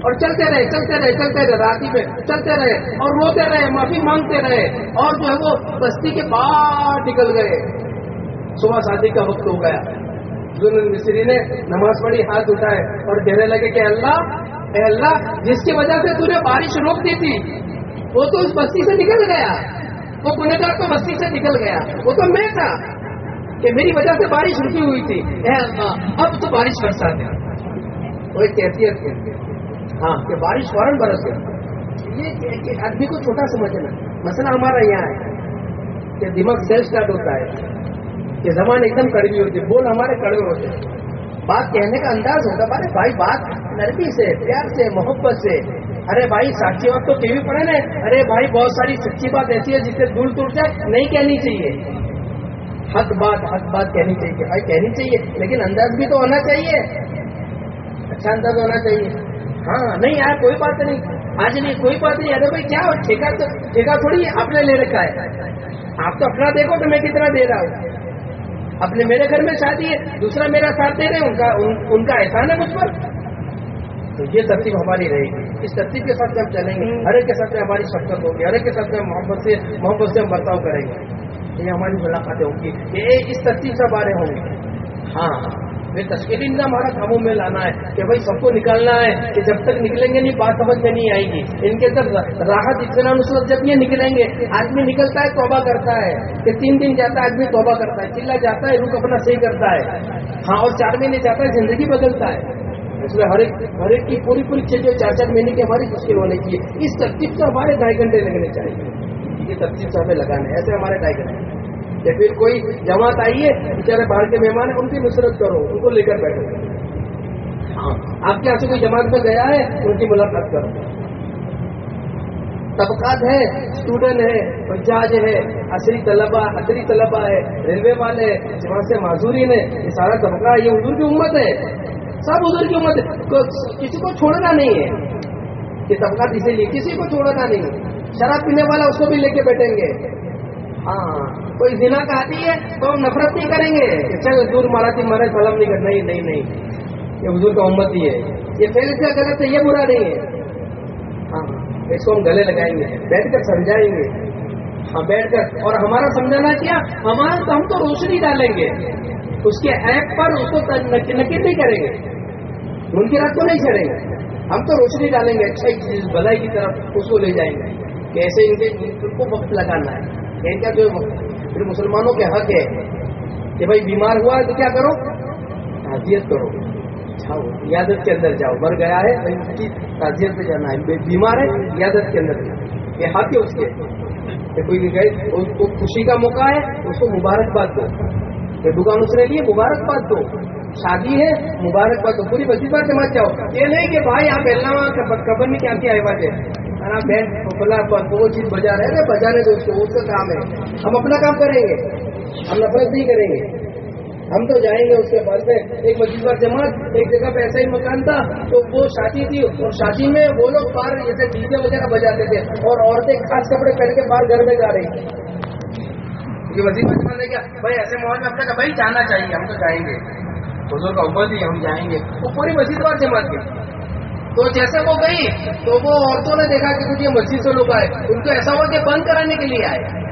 اور چلتے رہے چلتے رہے چلتے رہے راتی میں، چلتے رہے اور روتے رہے، معافی مانگتے رہے اور جو ہے وہ بستی کے باہر نکل گئے۔ صبح شادی کا وقت ہو گیا۔ مصری نے نماز پڑھی، ہاتھ اٹھائے اور کہنے لگے کہ اللہ، اے اللہ، جس کی وجہ سے تجھے بارش روک دی تھی، وہ تو اس بستی سے نکل گیا۔ وہ گنےگار تو بستی سے نکل گیا۔ وہ تو میں تھا کہ میری وجہ سے بارش رکی ہوئی تھی۔ اے اللہ، اب تو بارش برسا دیا وہ ایک کیفیت ہے ہاں کہ بارش فوراً برس گئی۔ یہ آدمی کو چھوٹا سمجھنا۔ مسئلہ ہمارا یہاں ہے کہ دماغ سیل اسٹارٹ ہوتا ہے۔ کہ زبان ایک دم کڑوی ہوتی ہے، بول ہمارے کڑوے ہوتے ہیں۔ بات کہنے کا انداز ہوتا ارے بھائی، بات نرمی سے، پیار سے، محبت سے۔ ارے بھائی ساچی بات تو ٹی پڑے نا۔ ارے بھائی، بہت ساری سچی بات ایسی ہے جس سے دور ٹوٹ جائے، نہیں کہنی چاہیے۔ حق بات حق بات کہنی چاہیے۔ بھائی، کہنی چاہیے، لیکن انداز بھی تو ہونا چاہیے۔ اچھا انداز ہونا چاہیے۔ ہاں نہیں یار کوئی بات نہیں۔ آج نہیں، کوئی بات نہیں۔ ارے بھائی کیا ٹھیکا ٹھیکا تھوڑی آپ نے لے رکھا ہے۔ آپ تو اپنا دیکھو تو میں کتنا دے رہا ہوں۔ اپنے میرے گھر میں شادی ہے، دوسرا میرا ساتھ دے رہے ان کا ان کا احسان ہے مجھ پر۔ تو یہ ترتیب ہماری رہے گی۔ اس ترتیب کے ساتھ ہم چلیں گے، ہر ایک کے ساتھ میں ہماری شفقت ہوگی، ہر ایک کے ساتھ میں محبت سے محبت سے ہم برتاؤ کریں گے۔ یہ ہماری ملاقاتیں ہوں گی۔ یہ اس ترتیب سے بارے ہوں گے۔ ہاں ہاں۔ تشکیلی نظام ہمارا کاموں میں لانا ہے کہ بھائی سب کو نکالنا ہے کہ جب تک نکلیں گے نہیں، بات سمجھ میں نہیں آئے گی۔ ان کے اندر راحت اتنا نصرت جب یہ نکلیں گے، آدمی نکلتا ہے، توبہ کرتا ہے۔ کہ تین دن جاتا ہے، آدمی توبہ کرتا ہے۔ چلا جاتا ہے، رخ اپنا صحیح کرتا ہے۔ ہاں اور چار مہینے جاتا ہے، زندگی بدلتا ہے۔ اس میں ہر ایک ہر ایک کی پوری پوری چیزیں چار چار مہینے کی ہماری مشکل ہونے کی ہے اس ترتیب سے ہمارے ڈھائی گھنٹے لگنے چاہیے۔ یہ ترتیب سے ہمیں لگانا ہے ایسے ہمارے ڈھائی گھنٹے۔ یا پھر کوئی جماعت آئی ہے بےچارے باہر کے مہمان ہیں، ان کی نصرت کرو، ان کو لے کر بیٹھو۔ ہاں آپ کے یہاں سے کوئی جماعت میں گیا ہے، ان کی ملاقات کرو۔ طبقات ہے اسٹوڈنٹ ہے جاج ہے عصری طلبا عصری طلبا ہے ریلوے والے جہاں سے معذوری ہے یہ سارا طبقہ، یہ اردو کی امت ہے۔ سب ادھر کی امت ہے۔ کسی کو چھوڑنا نہیں ہے۔ کہ طبقات اسی لیے کسی کو چھوڑنا نہیں شراب پینے والا اس کو بھی لے کے بیٹھیں گے۔ ہاں کوئی زنا کہتی ہے تو ہم نفرت نہیں کریں گے۔ چل دور مارا تھی مرے سلم نہیں کرنا نہیں نہیں یہ حضور کا امت ہی ہے۔ یہ پہلے سے غلط ہے، یہ برا نہیں ہے۔ ہاں اس کو ہم گلے لگائیں گے، بیٹھ کر سمجھائیں گے۔ ہاں بیٹھ کر۔ اور ہمارا سمجھانا کیا؟ ہمارا تو ہم تو روشنی ڈالیں گے۔ اس کے ایپ پر اس کو نکل نہیں کریں گے۔ ان کی رات کو نہیں چڑھیں گے۔ ہم تو روشنی ڈالیں گے۔ اچھا بلائی کی طرف اس کو لے جائیں گے کیسے ان کے کو وقت لگانا ہے۔ یہ کیا جو پھر مسلمانوں کے حق ہے کہ بھائی بیمار ہوا ہے تو کیا کرو؟ تعزیت کرو۔ جاؤ کے اندر جاؤ۔ مر گیا ہے بھائی اس کی تعزیت پہ جانا ہے۔ بیمار ہے، عیادت کے اندر جاؤ یہ حق ہے اس کے۔ کہ کوئی گئے، اس کو خوشی کا موقع ہے، اس کو مبارکباد دو۔ کہ دکان اس نے لیے مبارکباد دو۔ شادی ہے، مبارکباد دو۔ پوری وظیفہ سے مت جاؤ۔ یہ نہیں کہ بھائی آپ علامہ قبر میں کیا کیا ہے۔ پر وہ چیز بجا رہے نا بجانے دو اس اس کا کام ہے۔ ہم اپنا کام کریں گے۔ ہم نفرت نہیں کریں گے۔ ہم تو جائیں گے اس کے بعد میں۔ ایک مسجد پر جماعت، ایک جگہ پہ ایسا ہی مکان تھا، تو وہ شادی تھی۔ اور شادی میں وہ لوگ باہر جیسے ڈیجے وغیرہ بجاتے تھے۔ اور عورتیں خاص کپڑے پہن کے باہر گھر میں جا رہی یہ وزیر جماعت نے کیا؟ بھائی، ایسے ماحول میں اپنا بھائی، جانا چاہیے، ہم تو جائیں گے۔ حضور کا اوپر ہی ہم جائیں گے۔ وہ پوری مسجد پر جماعت کے تو جیسے وہ گئی تو وہ عورتوں نے دیکھا کہ کچھ یہ مسجد سے لوگ آئے۔ ان کو ایسا ہوا کہ بند کرانے کے لیے آئے۔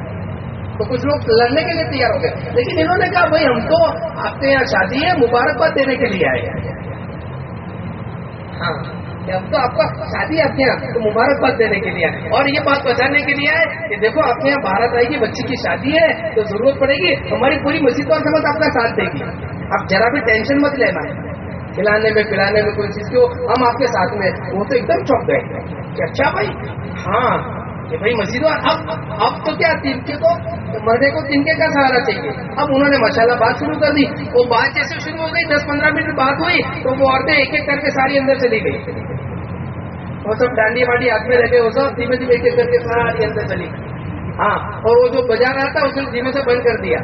تو کچھ لوگ لڑنے کے لیے تیار ہو گئے۔ لیکن انہوں نے کہا، بھائی، ہم تو آپ کے یہاں شادی ہے، مبارکباد دینے کے لیے آئے ہاں ہم تو آپ کا شادی آپ کے یہاں، تو مبارکباد دینے کے لیے آئے۔ اور یہ بات بچانے کے لیے آئے کہ دیکھو، آپ کے یہاں بھارت آئے گی، بچی کی شادی ہے، تو ضرورت پڑے گی، ہماری پوری مسجد اور سمجھ آپ کا ساتھ دے گی۔ آپ ذرا بھی ٹینشن مت لینا۔ کھلانے میں، پلانے میں کوئی چیز کی ہو ہم آپ کے ساتھ میں وہ تو ایک دم چوک گئے۔ کہ اچھا بھائی ہاں کہ بھائی مسجد اب اب تو کیا تنکے کو مرنے کو تنکے کا سہارا چاہیے۔ اب انہوں نے ماشاءاللہ بات شروع کر دی۔ وہ بات جیسے شروع ہو گئی، دس پندرہ منٹ بات ہوئی، تو وہ عورتیں ایک ایک کر کے ساری اندر چلی گئی۔ وہ سب ڈانڈی وانڈی ہاتھ میں رہے وہ سب دھیمے دھیمے ایک ایک کر کے ساری اندر چلی گئی۔ ہاں اور وہ جو بجا رہا تھا، اس نے دھیمے سے بند کر دیا۔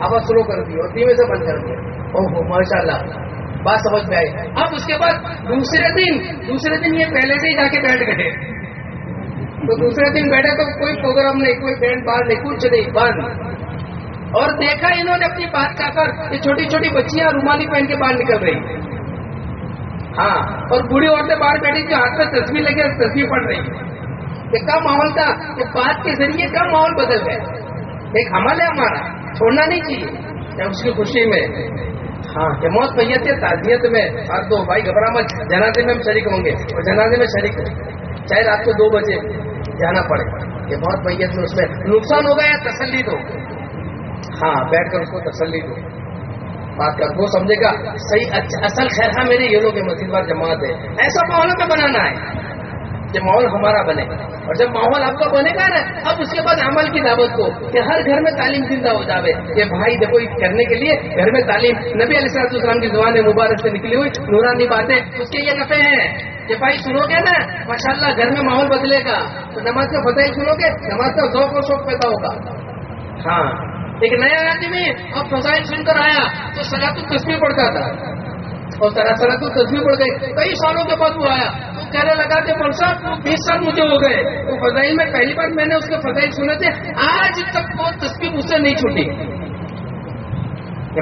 آواز شروع کر دی اور دھیمے سے بند کر دیا۔ اوہ ماشاء اللہ بات سمجھ میں آئی۔ اب اس کے بعد دوسرے دن دوسرے دن یہ پہلے سے ہی جا کے بیٹھ گئے۔ تو دوسرے دن بیٹھے تو کوئی پروگرام نہیں، کوئی بینڈ باہر نہیں، کچھ نہیں، بند۔ اور دیکھا انہوں نے اپنی بات کا کر یہ چھوٹی چھوٹی بچیاں رومالی پہن کے باہر نکل رہی۔ ہاں اور بوڑھی عورتیں باہر بیٹھی تھی ہاتھ میں تصویر لگے تصویر پڑ رہی۔ یہ کیا ماحول تھا؟ یہ بات کے ذریعے کا ماحول بدل گیا۔ ایک عمل ہے ہمارا، چھوڑنا نہیں چاہیے۔ اس کی خوشی میں؟ ہاں موت میت ہے تعزیت میں آپ تو بھائی گھبرا مت جنازے میں ہم شریک ہوں گے۔ اور جنازے میں شریک ہوں۔ چاہے رات کو دو بجے جانا پڑے۔ یہ موت میت میں اس میں نقصان ہوگا یا تسلی دو ہاں بیٹھ کر اس کو تسلی دو بات کر، وہ سمجھے گا، صحیح اچھا اصل خیر میرے یہ لوگ مسجد بار جماعت ہے۔ ایسا ماحول میں بنانا ہے۔ کہ ماحول ہمارا بنے۔ اور جب ماحول آپ کا بنے گا نا، اب اس کے بعد عمل کی دعوت کو کہ ہر گھر میں تعلیم زندہ ہو جاوے۔ کہ بھائی دیکھو کرنے کے لیے گھر میں تعلیم۔ نبی علیہ صلاح السلام کی زبان مبارک سے نکلی ہوئی، نورانی باتیں۔ اس کے یہ نفے ہیں کہ بھائی سنو گے نا ماشاء اللہ گھر میں ماحول بدلے گا۔ تو نماز کا فتح سنو گے، نماز کا ذوق و شوق پیدا ہوگا۔ ہاں ایک نیا آدمی اب فضائل سن کر آیا تو سلاط القسمی پڑھتا تھا۔ اور سراسر کو تصویر پڑ گئی۔ کئی سالوں کے بعد وہ آیا۔ وہ کہنے لگا کہ بول صاحب بیس سال مجھے ہو گئے۔ وہ فضائل میں پہلی بار میں نے اس کے فضائل سنے تھے۔ آج تک وہ تصویر مجھ سے نہیں چھوٹی۔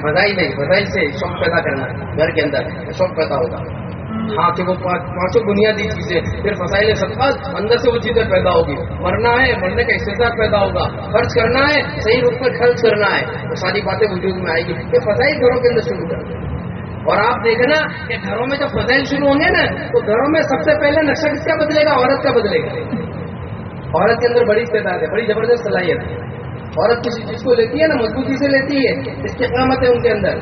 بدائی نہیں بدائی سے شوق پیدا کرنا، گھر کے اندر شوق پیدا ہوگا ہاں کہ وہ پانچوں بنیادی چیزیں۔ پھر فضائل سطح اندر سے وہ چیزیں پیدا ہوگی۔ مرنا ہے، مرنے کا استحصال پیدا ہوگا۔ خرچ کرنا ہے، صحیح روپ پر خرچ کرنا ہے۔ وہ ساری باتیں وجود میں آئے گی۔ یہ فضائی گھروں کے اندر شروع کر دیں اور آپ دیکھیں نا کہ گھروں میں جب فضائل شروع ہوں گے نا، تو گھروں میں سب سے پہلے نقشہ کس کا بدلے گا؟ عورت کا بدلے گا۔ عورت کے اندر بڑی تعداد ہے، بڑی زبردست صلاحیت ہے۔ عورت کسی چیز کو لیتی ہے نا، مضبوطی سے لیتی ہے، اس کی قیامت ہے ان کے اندر۔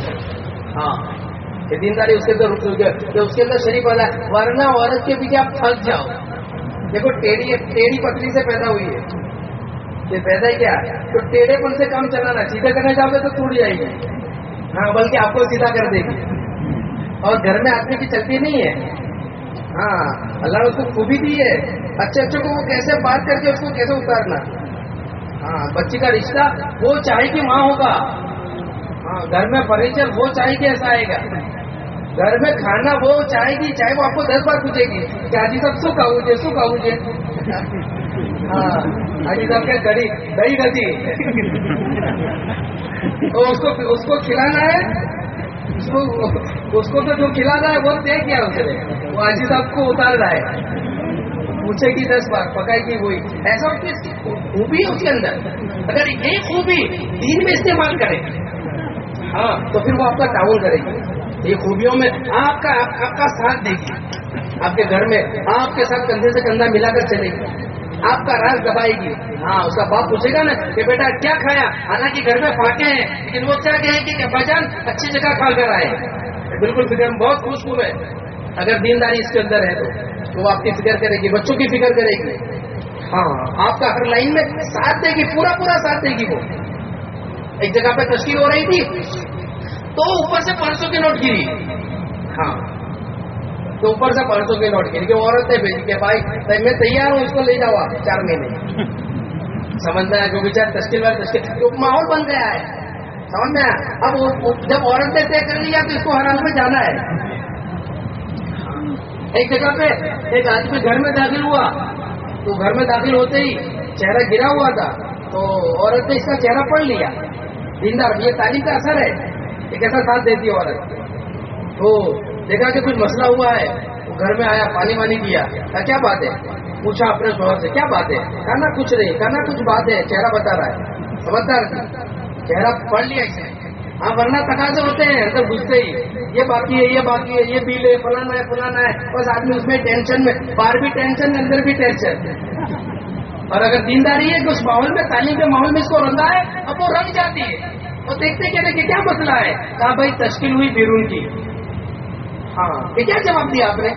ہاں یہ دینداری اس کے اندر رک چکی ہے اس کے اندر شریف والا ورنہ عورت کے پیچھے آپ پھنس جاؤ۔ دیکھو، ٹیڑھی ٹیڑھی پتلی سے پیدا ہوئی ہے۔ یہ پیدا ہی کیا تو ٹیڑھے پن سے کام چلانا، سیدھا کرنا چاہتے تو ٹوٹ جائے گی۔ ہاں بلکہ آپ کو سیدھا کر دے گی۔ اور گھر میں آدمی کی چلتی نہیں ہے۔ ہاں اللہ نے اس کو خوبی دی ہے۔ اچھے اچھے کو وہ کیسے بات کر کے اس کو کیسے اتارنا۔ ہاں بچی کا رشتہ وہ چاہے کہ ماں ہوگا۔ ہاں گھر میں فرنیچر وہ چاہے کہ ایسا آئے گا۔ گھر میں کھانا وہ چاہے گی، چاہے وہ آپ کو دس بار پوچھے گی کہ حاجی صاحب، سو کھاؤ گے، سو کھاؤ گے۔ ہاں حاجی صاحب کیا گڑی دہی گدی۔ اس کو کھلانا ہے۔ اس کو تو جو کھلا رہا ہے وہ طے کیا اسے وہ عزیز آپ کو اتار رہا ہے پوچھے گی دس بار پکائے گی وہی ایسا خوبی اس کے اندر اگر ایک خوبی دین میں استعمال کرے ہاں تو پھر وہ آپ کا تعاون کرے گی یہ خوبیوں میں آپ کا آپ کا ساتھ دے گی آپ کے گھر میں آپ کے ساتھ کندھے سے کندھا ملا کر چلے گی آپ کا راز دبائے گی۔ ہاں اس کا باپ پوچھے گا نا کہ بیٹا کیا کھایا؟ حالانکہ گھر میں فاقے ہیں، لیکن وہ کیا کہیں گے کہ بچان اچھی جگہ کھا کر آئے۔ بالکل فکر، بہت خوش خوب ہے۔ اگر دینداری اس کے اندر ہے تو وہ آپ کی فکر کرے گی، بچوں کی فکر کرے گی۔ ہاں آپ کا ہر لائن میں ساتھ دے گی، پورا پورا ساتھ دے گی وہ۔ ایک جگہ پہ تشکیل ہو رہی تھی، تو اوپر سے پانچ سو کی نوٹ گری۔ ہاں۔ تو اوپر سے پانچ سو کی نوٹ گری کہ عورت نے بھیجی کہ بھائی میں تیار ہوں اس کو لے جاؤ آپ چار مہینے۔ سمجھنا ہے جو بچار تشکیل والے تشکیل۔ ماحول بن گیا ہے۔ سمجھ میں اب جب عورت نے طے کر لیا تو اس کو ہر حال میں جانا ہے۔ ایک جگہ پہ ایک آدمی گھر میں داخل ہوا۔ تو گھر میں داخل ہوتے ہی چہرہ گرا ہوا تھا۔ تو عورت نے اس کا چہرہ پڑھ لیا۔ دیندار یہ تعلیم کا اثر ہے۔ یہ کیسا ساتھ دیتی ہے عورت۔ تو دیکھا کہ کچھ مسئلہ ہوا ہے گھر میں آیا، پانی وانی کیا کیا بات ہے؟ پوچھا اپنے شوہر سے، کیا بات ہے؟ کہنا کچھ نہیں کہنا کچھ بات ہے، چہرہ بتا رہا ہے۔ سمجھدار چہرہ پڑھ لیا اسے ہاں ورنہ تقاضے ہوتے ہیں، اندر گھستے ہی۔ یہ باقی ہے، یہ باقی ہے، یہ بل ہے، فلانا ہے فلانا ہے۔ بس آدمی اس میں ٹینشن میں، باہر بھی ٹینشن، اندر بھی ٹینشن۔ اور اگر دینداری ہے کہ اس ماحول میں، تعلیم کے ماحول میں اس کو رنگا ہے، اب وہ رنگ جاتی ہے۔ وہ دیکھتے کہ کیا مسئلہ ہے؟ کہا، بھائی، تشکیل ہوئی بیرون کی۔ ہاں۔ یہ کیا جواب دیا آپ نے؟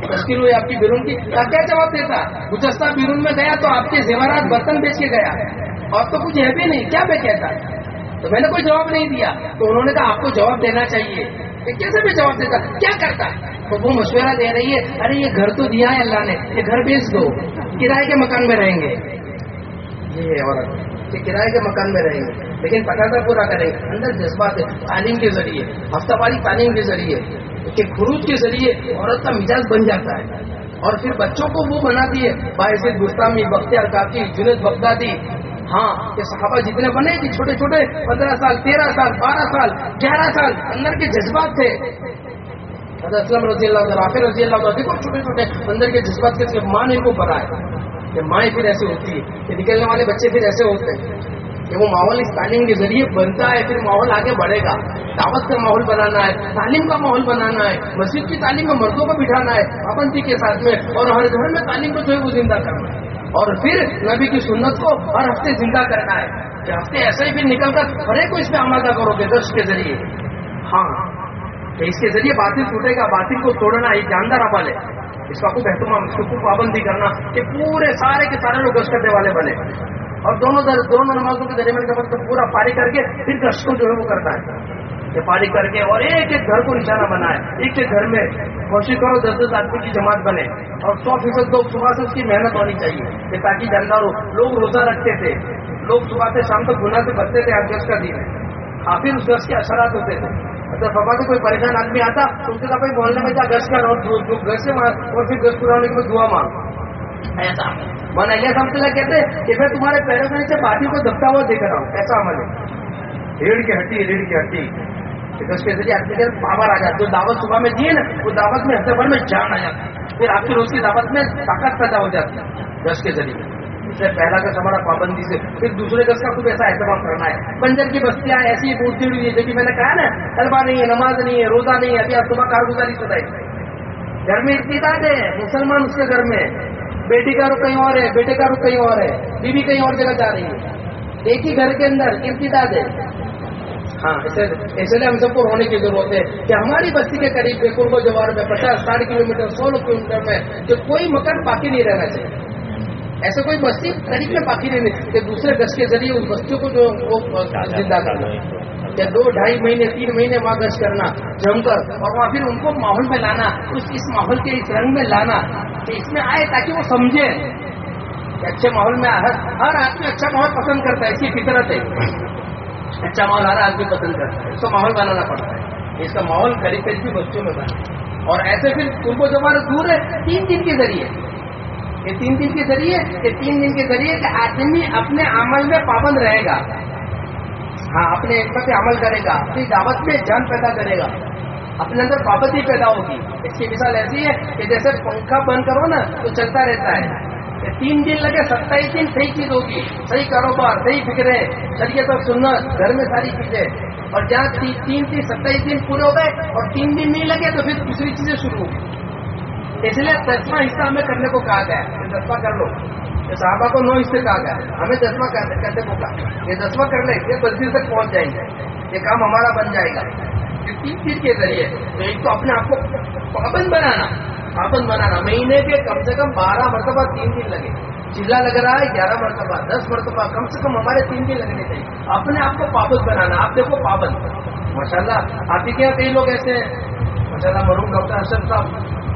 تشکیل ہوئی آپ کی بیرون کی۔ کیا جواب دیتا؟ گزشتہ بیرون میں گیا تو آپ کے زیورات برتن بیچ کے گیا۔ اور تو کچھ ہے بھی نہیں، کیا میں کہتا؟ تو میں نے کوئی جواب نہیں دیا۔ تو انہوں نے کہا، آپ کو جواب دینا چاہیے۔ کیسے بھی جواب دیتا؟ کیا کرتا؟ تو وہ مشورہ دے رہی ہے، ارے یہ گھر تو دیا ہے اللہ نے، یہ گھر بیچ دو۔ کرائے کے مکان میں رہیں گے۔ یہ عورت کرائے کے مکان میں رہیں گے۔ لیکن تقاضا پورا کریں۔ گے اندر جذبات تعلیم کے ذریعے، ہفتہ واری تعلیم کے ذریعے۔ کہ خروج کے ذریعے عورت کا مزاج بن جاتا ہے۔ اور پھر بچوں کو وہ بناتی ہے باعث گستامی بختیار کافی جنید، بغدادی۔ ہاں یہ صحابہ جتنے بنے کہ چھوٹے چھوٹے، پندرہ سال، تیرہ سال، بارہ سال، گیارہ سال، اندر کے جذبات تھے۔ حضرت اسلم رضی اللہ رافر رضی اللہ دیکھو چھوٹے چھوٹے اندر کے جذبات کے ماں نے کو پڑھا ہے کہ مائیں پھر ایسے ہوتی ہے کہ نکلنے والے بچے پھر ایسے ہوتے ہیں۔ کہ وہ ماحول اس تعلیم کے ذریعے بنتا ہے، پھر ماحول آگے بڑھے گا۔ دعوت کا ماحول بنانا ہے، تعلیم کا ماحول بنانا ہے، مسجد کی تعلیم میں مردوں کو بٹھانا ہے، پابندی کے ساتھ میں، اور ہر گھر میں تعلیم کو جو ہے وہ زندہ کرنا ہے۔ اور پھر نبی کی سنت کو ہر ہفتے زندہ کرنا ہے۔ کہ ہفتے ایسے ہی پھر نکل کر ہر ایک کو اس میں آمادہ کرو گے درش کے ذریعے۔ ہاں کہ اس کے ذریعے باطل ٹوٹے گا، باطل کو توڑنا ایک جاندار عمل ہے۔ اس کا خوب اہتمام، اس کو پابندی کرنا، کہ پورے سارے کے سارے لوگ گش کرنے والے بنے۔ اور دونوں دونوں نمازوں کے درمیان کے وقت پورا پاری کر کے پھر گش کو جو ہے وہ کرتا ہے۔ کہ پاری کر کے اور ایک ایک گھر کو نشانہ بنائے۔ ایک ایک گھر میں کوشش کرو دس دس آدمی کی جماعت بنے۔ اور سو فیصد لوگ صبح سے اس کی محنت ہونی چاہیے۔ کہ تاکہ جاندار ہو لوگ روزہ رکھتے تھے۔ لوگ صبح سے شام تک گنا سے بچتے تھے، آج کا دن کافی اس گز کے اثرات ہوتے تھے۔ اگر پپا کو کوئی پریشان آدمی آتا، تو اس کے بھائی بولنے میں جا گز کا اور گز سے اور پھر گز پورانے کے دعا مانگ۔ ایسا من ایسا سمجھتے کہتے کہ میں تمہارے پیروں کے نیچے باتوں کو دبتا ہوا دیکھ رہا ہوں ایسا عمل ہے ریڑھ کی ہڈی ریڑھ کی ہڈی اس کے ذریعے آپ آ جاتا جو دعوت صبح میں دیے نا وہ دعوت میں ہفتے بھر میں جان آ جاتا پھر آپ کی روز کی دعوت میں طاقت پیدا ہو جاتی ہے گز کے ذریعے اس سے پہلا گز ہمارا پابندی سے پھر دوسرے گز کا کچھ ایسا اہتمام کرنا ہے بنجر کی بستیاں ایسی ٹوٹتی ہوئی ہے جو کہ میں نے کہا نا طلبا نہیں ہے نماز نہیں ہے روزہ نہیں ہے ابھی آپ صبح کارگزاری سدائی گھر میں اتنی ہے مسلمان اس کے گھر میں بیٹی کا رخ کہیں اور ہے، بیٹے کا رخ کہیں اور ہے، بیوی کہیں اور جگہ جا رہی ہے۔ ایک ہی گھر کے اندر امتداد ہے۔ ہاں اس لیے ہم سب کو ہونے کی ضرورت ہے کہ ہماری بستی کے قریب قرب و جوار میں، پچاس ساٹھ کلو میٹر، سولہ کلو میٹر میں کہ کوئی مکان باقی نہیں رہنا چاہیے۔ ایسے کوئی بستی قریب میں باقی نہیں کہ دوسرے گز کے ذریعے اس بستیوں کو جو وہ زندہ کرنا یا دو ڈھائی مہینے، تین مہینے وہاں گز کرنا جم کر اور وہاں پھر ان کو ماحول میں لانا، اس اس ماحول کے اس رنگ میں لانا کہ اس میں آئے تاکہ وہ سمجھے کہ اچھے ماحول میں ہر آدمی اچھا ماحول پسند کرتا ہے اس کی فطرت ہے۔ اچھا ماحول ہر آدمی پسند کرتا ہے، اس کو ماحول بنانا پڑتا ہے۔ اس کا ماحول قریب قریب بھی بچوں میں بنا اور ایسے پھر ان کو جمانا دور ہے، تین دن کے ذریعے۔ یہ تین دن کے ذریعے، یہ تین دن کے ذریعے کہ آدمی اپنے عمل میں پابند رہے گا۔ ہاں اپنے پہ عمل کرے گا، اپنی دعوت میں جان پیدا کرے گا۔ اپنے اندر پابندی پیدا ہوگی۔ اس کی مثال ایسی ہے کہ جیسے پنکھا بند کرو نا، تو چلتا رہتا ہے۔ تین دن لگے، ستائیس دن صحیح چیز ہوگی، صحیح کاروبار، صحیح فکرے چلیے تو سننا، گھر میں ساری چیزیں۔ اور جہاں تین تین ستائیس دن پورے ہو گئے اور تین دن نہیں لگے، تو پھر دوسری چیزیں شروع ہوگی۔ اس لیے دسواں حصہ ہمیں کرنے کو کہا گیا ہے دسواں کر لو۔ صحابہ کو نو حصے کہا گیا ہمیں دسواں کرنے کو کہا یہ دسواں کر لیں، یہ بس تک پہنچ جائیں گے۔ یہ کام ہمارا بن جائے گا۔ یہ تین چیز کے ذریعے تو ایک تو اپنے آپ کو پابند بنانا پابند بنانا۔ مہینے کے کم سے کم بارہ مرتبہ تین دن لگے۔ چیلا لگ رہا ہے گیارہ مرتبہ، دس مرتبہ، کم سے کم ہمارے تین دن لگنے چاہیے۔ اپنے آپ کو پابند بنانا، آپ دیکھو پابند۔ ماشاء اللہ آپ کے یہاں کئی لوگ ایسے ہیں۔ ماشاء اللہ مرحوم ڈاکٹر ارشد صاحب،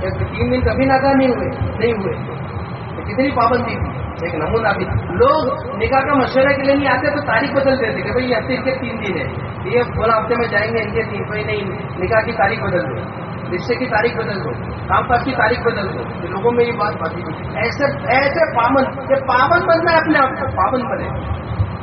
ایک تین دن کبھی ناکام نہیں ہوئے نہیں ہوئے۔ کتنی پابندی تھی۔ ایک نمونہ بھی لوگ نکاح کا مشورہ کے لیے نہیں آتے تو تاریخ بدل دیتے کہ بھائی یہ ہفتے کے تین دن ہے یہ بولا ہفتے میں جائیں گے، ان کے تین بھائی نہیں۔ نکاح کی تاریخ بدل دو۔ رشتے کی تاریخ بدل دو۔ کام کاج کی تاریخ بدل دو۔ لوگوں میں یہ بات بھاگی ایسے ایسے پابند یہ پابند بننا ہے اپنے آپ کو، پابند بنے۔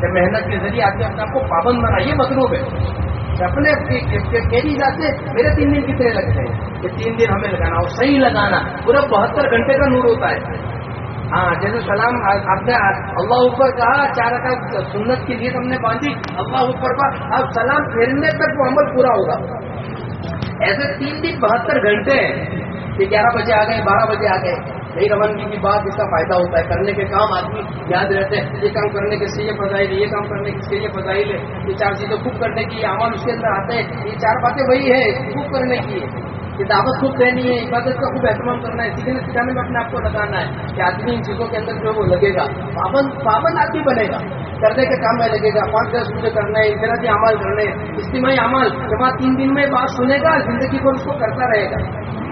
کہ محنت کے ذریعے آدمی اپنے آپ کو پابند بنا، یہ مطلوب ہے۔ اپنے میری حساب سے میرے تین دن کتنے لگتے ہیں؟ کہ تین دن ہمیں لگانا اور صحیح لگانا، پورا بہتر گھنٹے کا نور ہوتا ہے۔ ہاں جیسے سلام آپ نے اللہ اوپر کہا، چار کا سنت کی نیت ہم نے باندھی، اللہ اوپر کا اب سلام پھیرنے تک وہ عمل پورا ہوگا۔ ایسے تین دن بہتر گھنٹے ہیں کہ گیارہ بجے آ گئے، بارہ بجے آ گئے۔ نئی روانگی کی بات، اس کا فائدہ ہوتا ہے۔ کرنے کے کام آدمی یاد رہتے ہیں۔ یہ کام کرنے کے سے یہ فضائل یہ کام کرنے کے سے یہ فضائل یہ چار چیزیں خوب کرنے کی عمل اس کے اندر آتے ہیں۔ یہ چار باتیں وہی ہے خوب کرنے کی ہے کہ دعوت خوب دینی ہے عبادت کا خوب اہتمام کرنا ہے سیکھنے سکھانے میں اپنے آپ کو لگانا ہے کہ آدمی ان چیزوں کے اندر جو وہ لگے گا۔ پابند پابند آدمی بنے گا۔ کرنے کے کام میں لگے گا، پانچ دس مجھے کرنا ہے انفرادی عمل کرنے اجتماعی عمل جب آپ تین دن میں بات سنے گا، زندگی کو اس کو کرتا رہے گا۔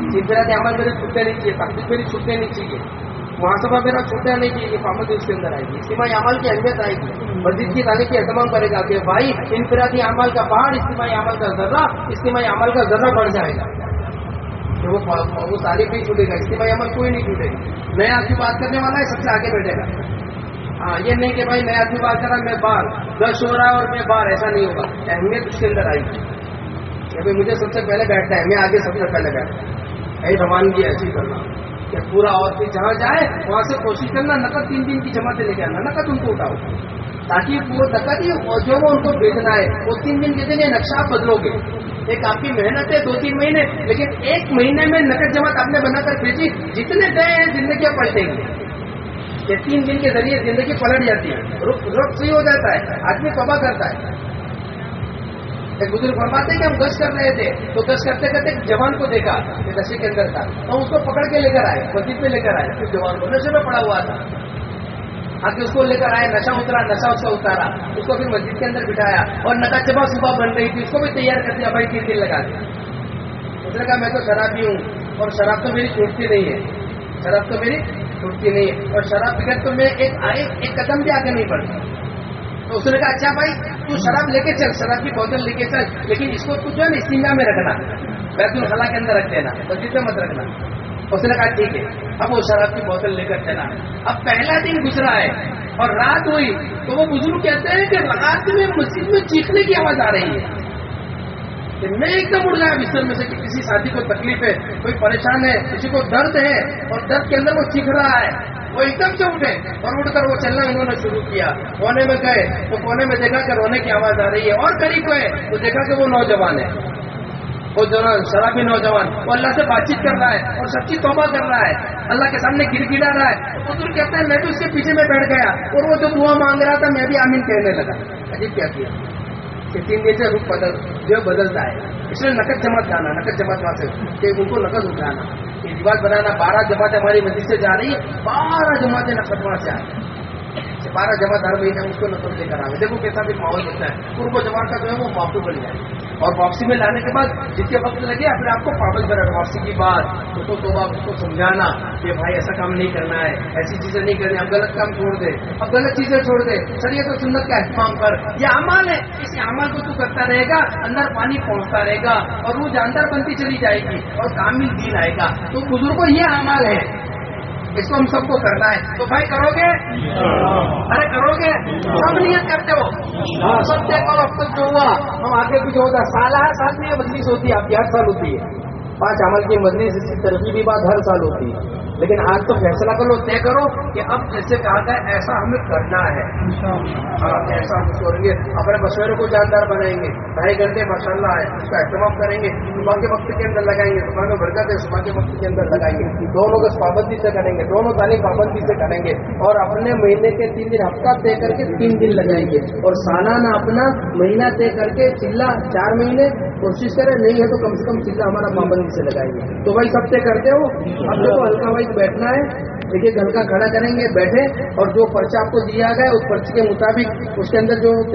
جی، انفرادی عمل میرے چھوٹے نہیں چاہیے تقریب میری چھوٹے نہیں چاہیے۔ محاسبہ میرا چھوٹا نہیں چاہیے پابندی اس کے اندر آئے گی۔ اجتماعی عمل کی اہمیت آئے گی۔ مسجد کی تعلیم کی اہتمام کرے گا کہ بھائی، انفرادی عمل کا پہاڑ، اجتماعی عمل کا ذرہ، اجتماعی عمل کا ذرہ بڑھ جائے گا۔ کہ وہ وہ تعریف نہیں چھوٹے گا اجتماعی عمل کوئی نہیں چھوٹے گا نیا آدمی بات کرنے والا ہے، سب سے آگے بیٹھے گا۔ ہاں یہ نہیں کہ بھائی نیا آدمی بات کر رہا میں باہر۔ دس ہو رہا ہے اور میں باہر، ایسا نہیں ہوگا۔ اہمیت اس کے اندر آئے گی کہ بھائی مجھے سب سے پہلے بیٹھنا ہے، میں آگے سب سے پہلے بیٹھتا ایسی روانگی ایسی کرنا۔ کہ پورا اور پھر جہاں جائے، وہاں سے کوشش کرنا، نقد تین دن کی جمع سے لے کے آنا، نقد ان کو اٹھاؤ۔ تاکہ وہ نقد ہی جو وہ ان کو بیچنا ہے، وہ تین دن کے دن یہ نقشہ آپ بدلو گے ایک آپ کی محنت ہے، دو تین مہینے، لیکن ایک مہینے میں نقد جمع آپ نے بنا کر بھیجی، جتنے گئے ہیں زندگیاں پلٹیں گی یہ تین دن کے ذریعے زندگی پلٹ جاتی ہے۔ رخ صحیح ہو جاتا ہے، آدمی تباہ کرتا ہے۔ ایک بزرگ فرماتے کہ ہم گش کر رہے تھے، تو گش کرتے کرتے ایک جوان کو دیکھا کہ نشے کے اندر تھا۔ تو اس کو پکڑ کے لے کر آئے، مسجد پہ لے کر آئے اس جوان کو نشے میں پڑا ہوا تھا۔ آگے اس کو لے کر آئے نشا اترا نشا اس کا اتارا، اس کو پھر مسجد کے اندر بٹھایا اور نقا چبا صبح بن رہی تھی، اس کو بھی تیار کر دیا، بھائی تین دن لگا دیا۔ اس نے کہا، میں تو شرابی ہوں اور شراب تو میری چھوٹتی نہیں ہے۔ شراب تو میری چھوٹتی نہیں ہے۔ اور شراب بغیر تو میں ایک ایک قدم بھی آگے نہیں بڑھتا تو اس نے کہا اچھا بھائی، تو شراب لے کے چل، شراب کی بوتل لے کے چل، لیکن اس کو تو جو ہے نا استنجا میں رکھنا۔ بیت الخلا کے اندر رکھ دینا، مسجد میں مت رکھنا۔ اس نے کہا، ٹھیک ہے، اب وہ شراب کی بوتل لے کر چلا۔ اب پہلا دن گزرا ہے اور رات ہوئی۔ تو وہ بزرگ کہتے ہیں کہ رات میں مسجد میں چیخنے کی آواز آ رہی ہے۔ کہ میں ایک دم اڑ گیا، بستر میں سے کہ کسی ساتھی کو تکلیف ہے، کوئی پریشان ہے، کسی کو درد ہے اور درد کے اندر وہ چیخ رہا ہے۔ وہ ایک دم سے اٹھے اور اٹھ کر وہ چلنا انہوں نے شروع کیا۔ کونے میں گئے تو کونے میں دیکھا کہ رونے کی آواز آ رہی ہے اور قریب گئے تو دیکھا کہ وہ نوجوان ہے۔ وہ جو شرابی نوجوان، وہ اللہ سے بات چیت کر رہا ہے اور سچی توبہ کر رہا ہے۔ اللہ کے سامنے گر گرا رہا ہے۔ تو بزرگ کہتے ہیں میں بھی اس کے پیچھے میں بیٹھ گیا اور وہ جو دعا مانگ رہا تھا، میں بھی آمین کہنے لگا۔ عجیب کیا کیا۔ کہ تین دن سے رخ بدل، جو بدلتا ہے۔ اس لیے نقد جماعت جانا، نقد جماعت وہاں سے، کہ ان کو نقد اٹھانا۔ یہ رواج بنانا، بارہ جماعتیں ہماری مسجد سے جا رہی ہے بارہ جماعتیں نقد وہاں سے آ رہی۔ بارہ جماعت ہر مہینے اس کو نقد لے کر آئے دیکھو کیسا بھی ماحول ہوتا ہے۔ ان کو جماعت کا جو ہے وہ واپسی بن جائے اور واپسی میں لانے کے بعد جتنے وقت لگے اپنے آپ کو پابند کرنا واپسی کی بات، اس کو تو اس کو سمجھانا کہ بھائی ایسا کام نہیں کرنا ہے، ایسی چیزیں نہیں کرنی، اب غلط کام چھوڑ دے، اب غلط چیزیں چھوڑ دے۔ سر یہ تو سنت کا اہتمام کر۔ یہ امال ہے اس امال کو تو کرتا رہے گا، اندر پانی پہنچتا رہے گا اور وہ جاندار بنتی چلی جائے گی اور کامل دین آئے گا۔ تو بزرگوں، یہ امال ہے اس کو ہم سب کو کرنا ہے۔ تو بھائی کرو گے؟ ارے کرو گے؟ سب نیت کرتے ہو۔ سب دیکھو اب تک جو ہوا۔ ہم آگے کچھ ہوتا ہے سال ہر سال میں مجلس ہوتی ہے، آپ کی ہر سال ہوتی ہے۔ پانچ عمل کی مجلس، اس کی ترقی بھی بات ہر سال ہوتی ہے۔ لیکن آج تو فیصلہ کرو طے کرو کہ اب جیسے کہا تھا ایسا ہمیں کرنا ہے۔ ہاں ایسا ہم کریں گے اپنے مشورے کو جاندار بنائیں گے۔ ڈھائی گھنٹے ماشاء اللہ ہے اس کا اہتمام کریں گے۔ صبح کے وقت کے اندر لگائیں گے۔ صبح میں برکت ہے صبح کے وقت کے اندر لگائیں گے۔ دونوں کو پابندی سے کریں گے۔ دونوں تعلیم پابندی سے کریں گے۔ اور اپنے مہینے کے تین دن ہفتہ طے کر کے تین دن لگائیں گے۔ اور سالانہ اپنا مہینہ طے کر کے چلا چار مہینے کوشش کریں نہیں ہے تو کم سے کم چلا ہمارا پابندی سے لگائیں گے۔ تو بھائی سب طے کرتے ہو۔ اب دیکھو ہلکا بھائی بیٹھنا ہے۔ ایک گھر کا کھڑا کریں گے، بیٹھے اور جو پرچہ آپ کو دیا گیا اس پرچے کے مطابق اس کے اندر جو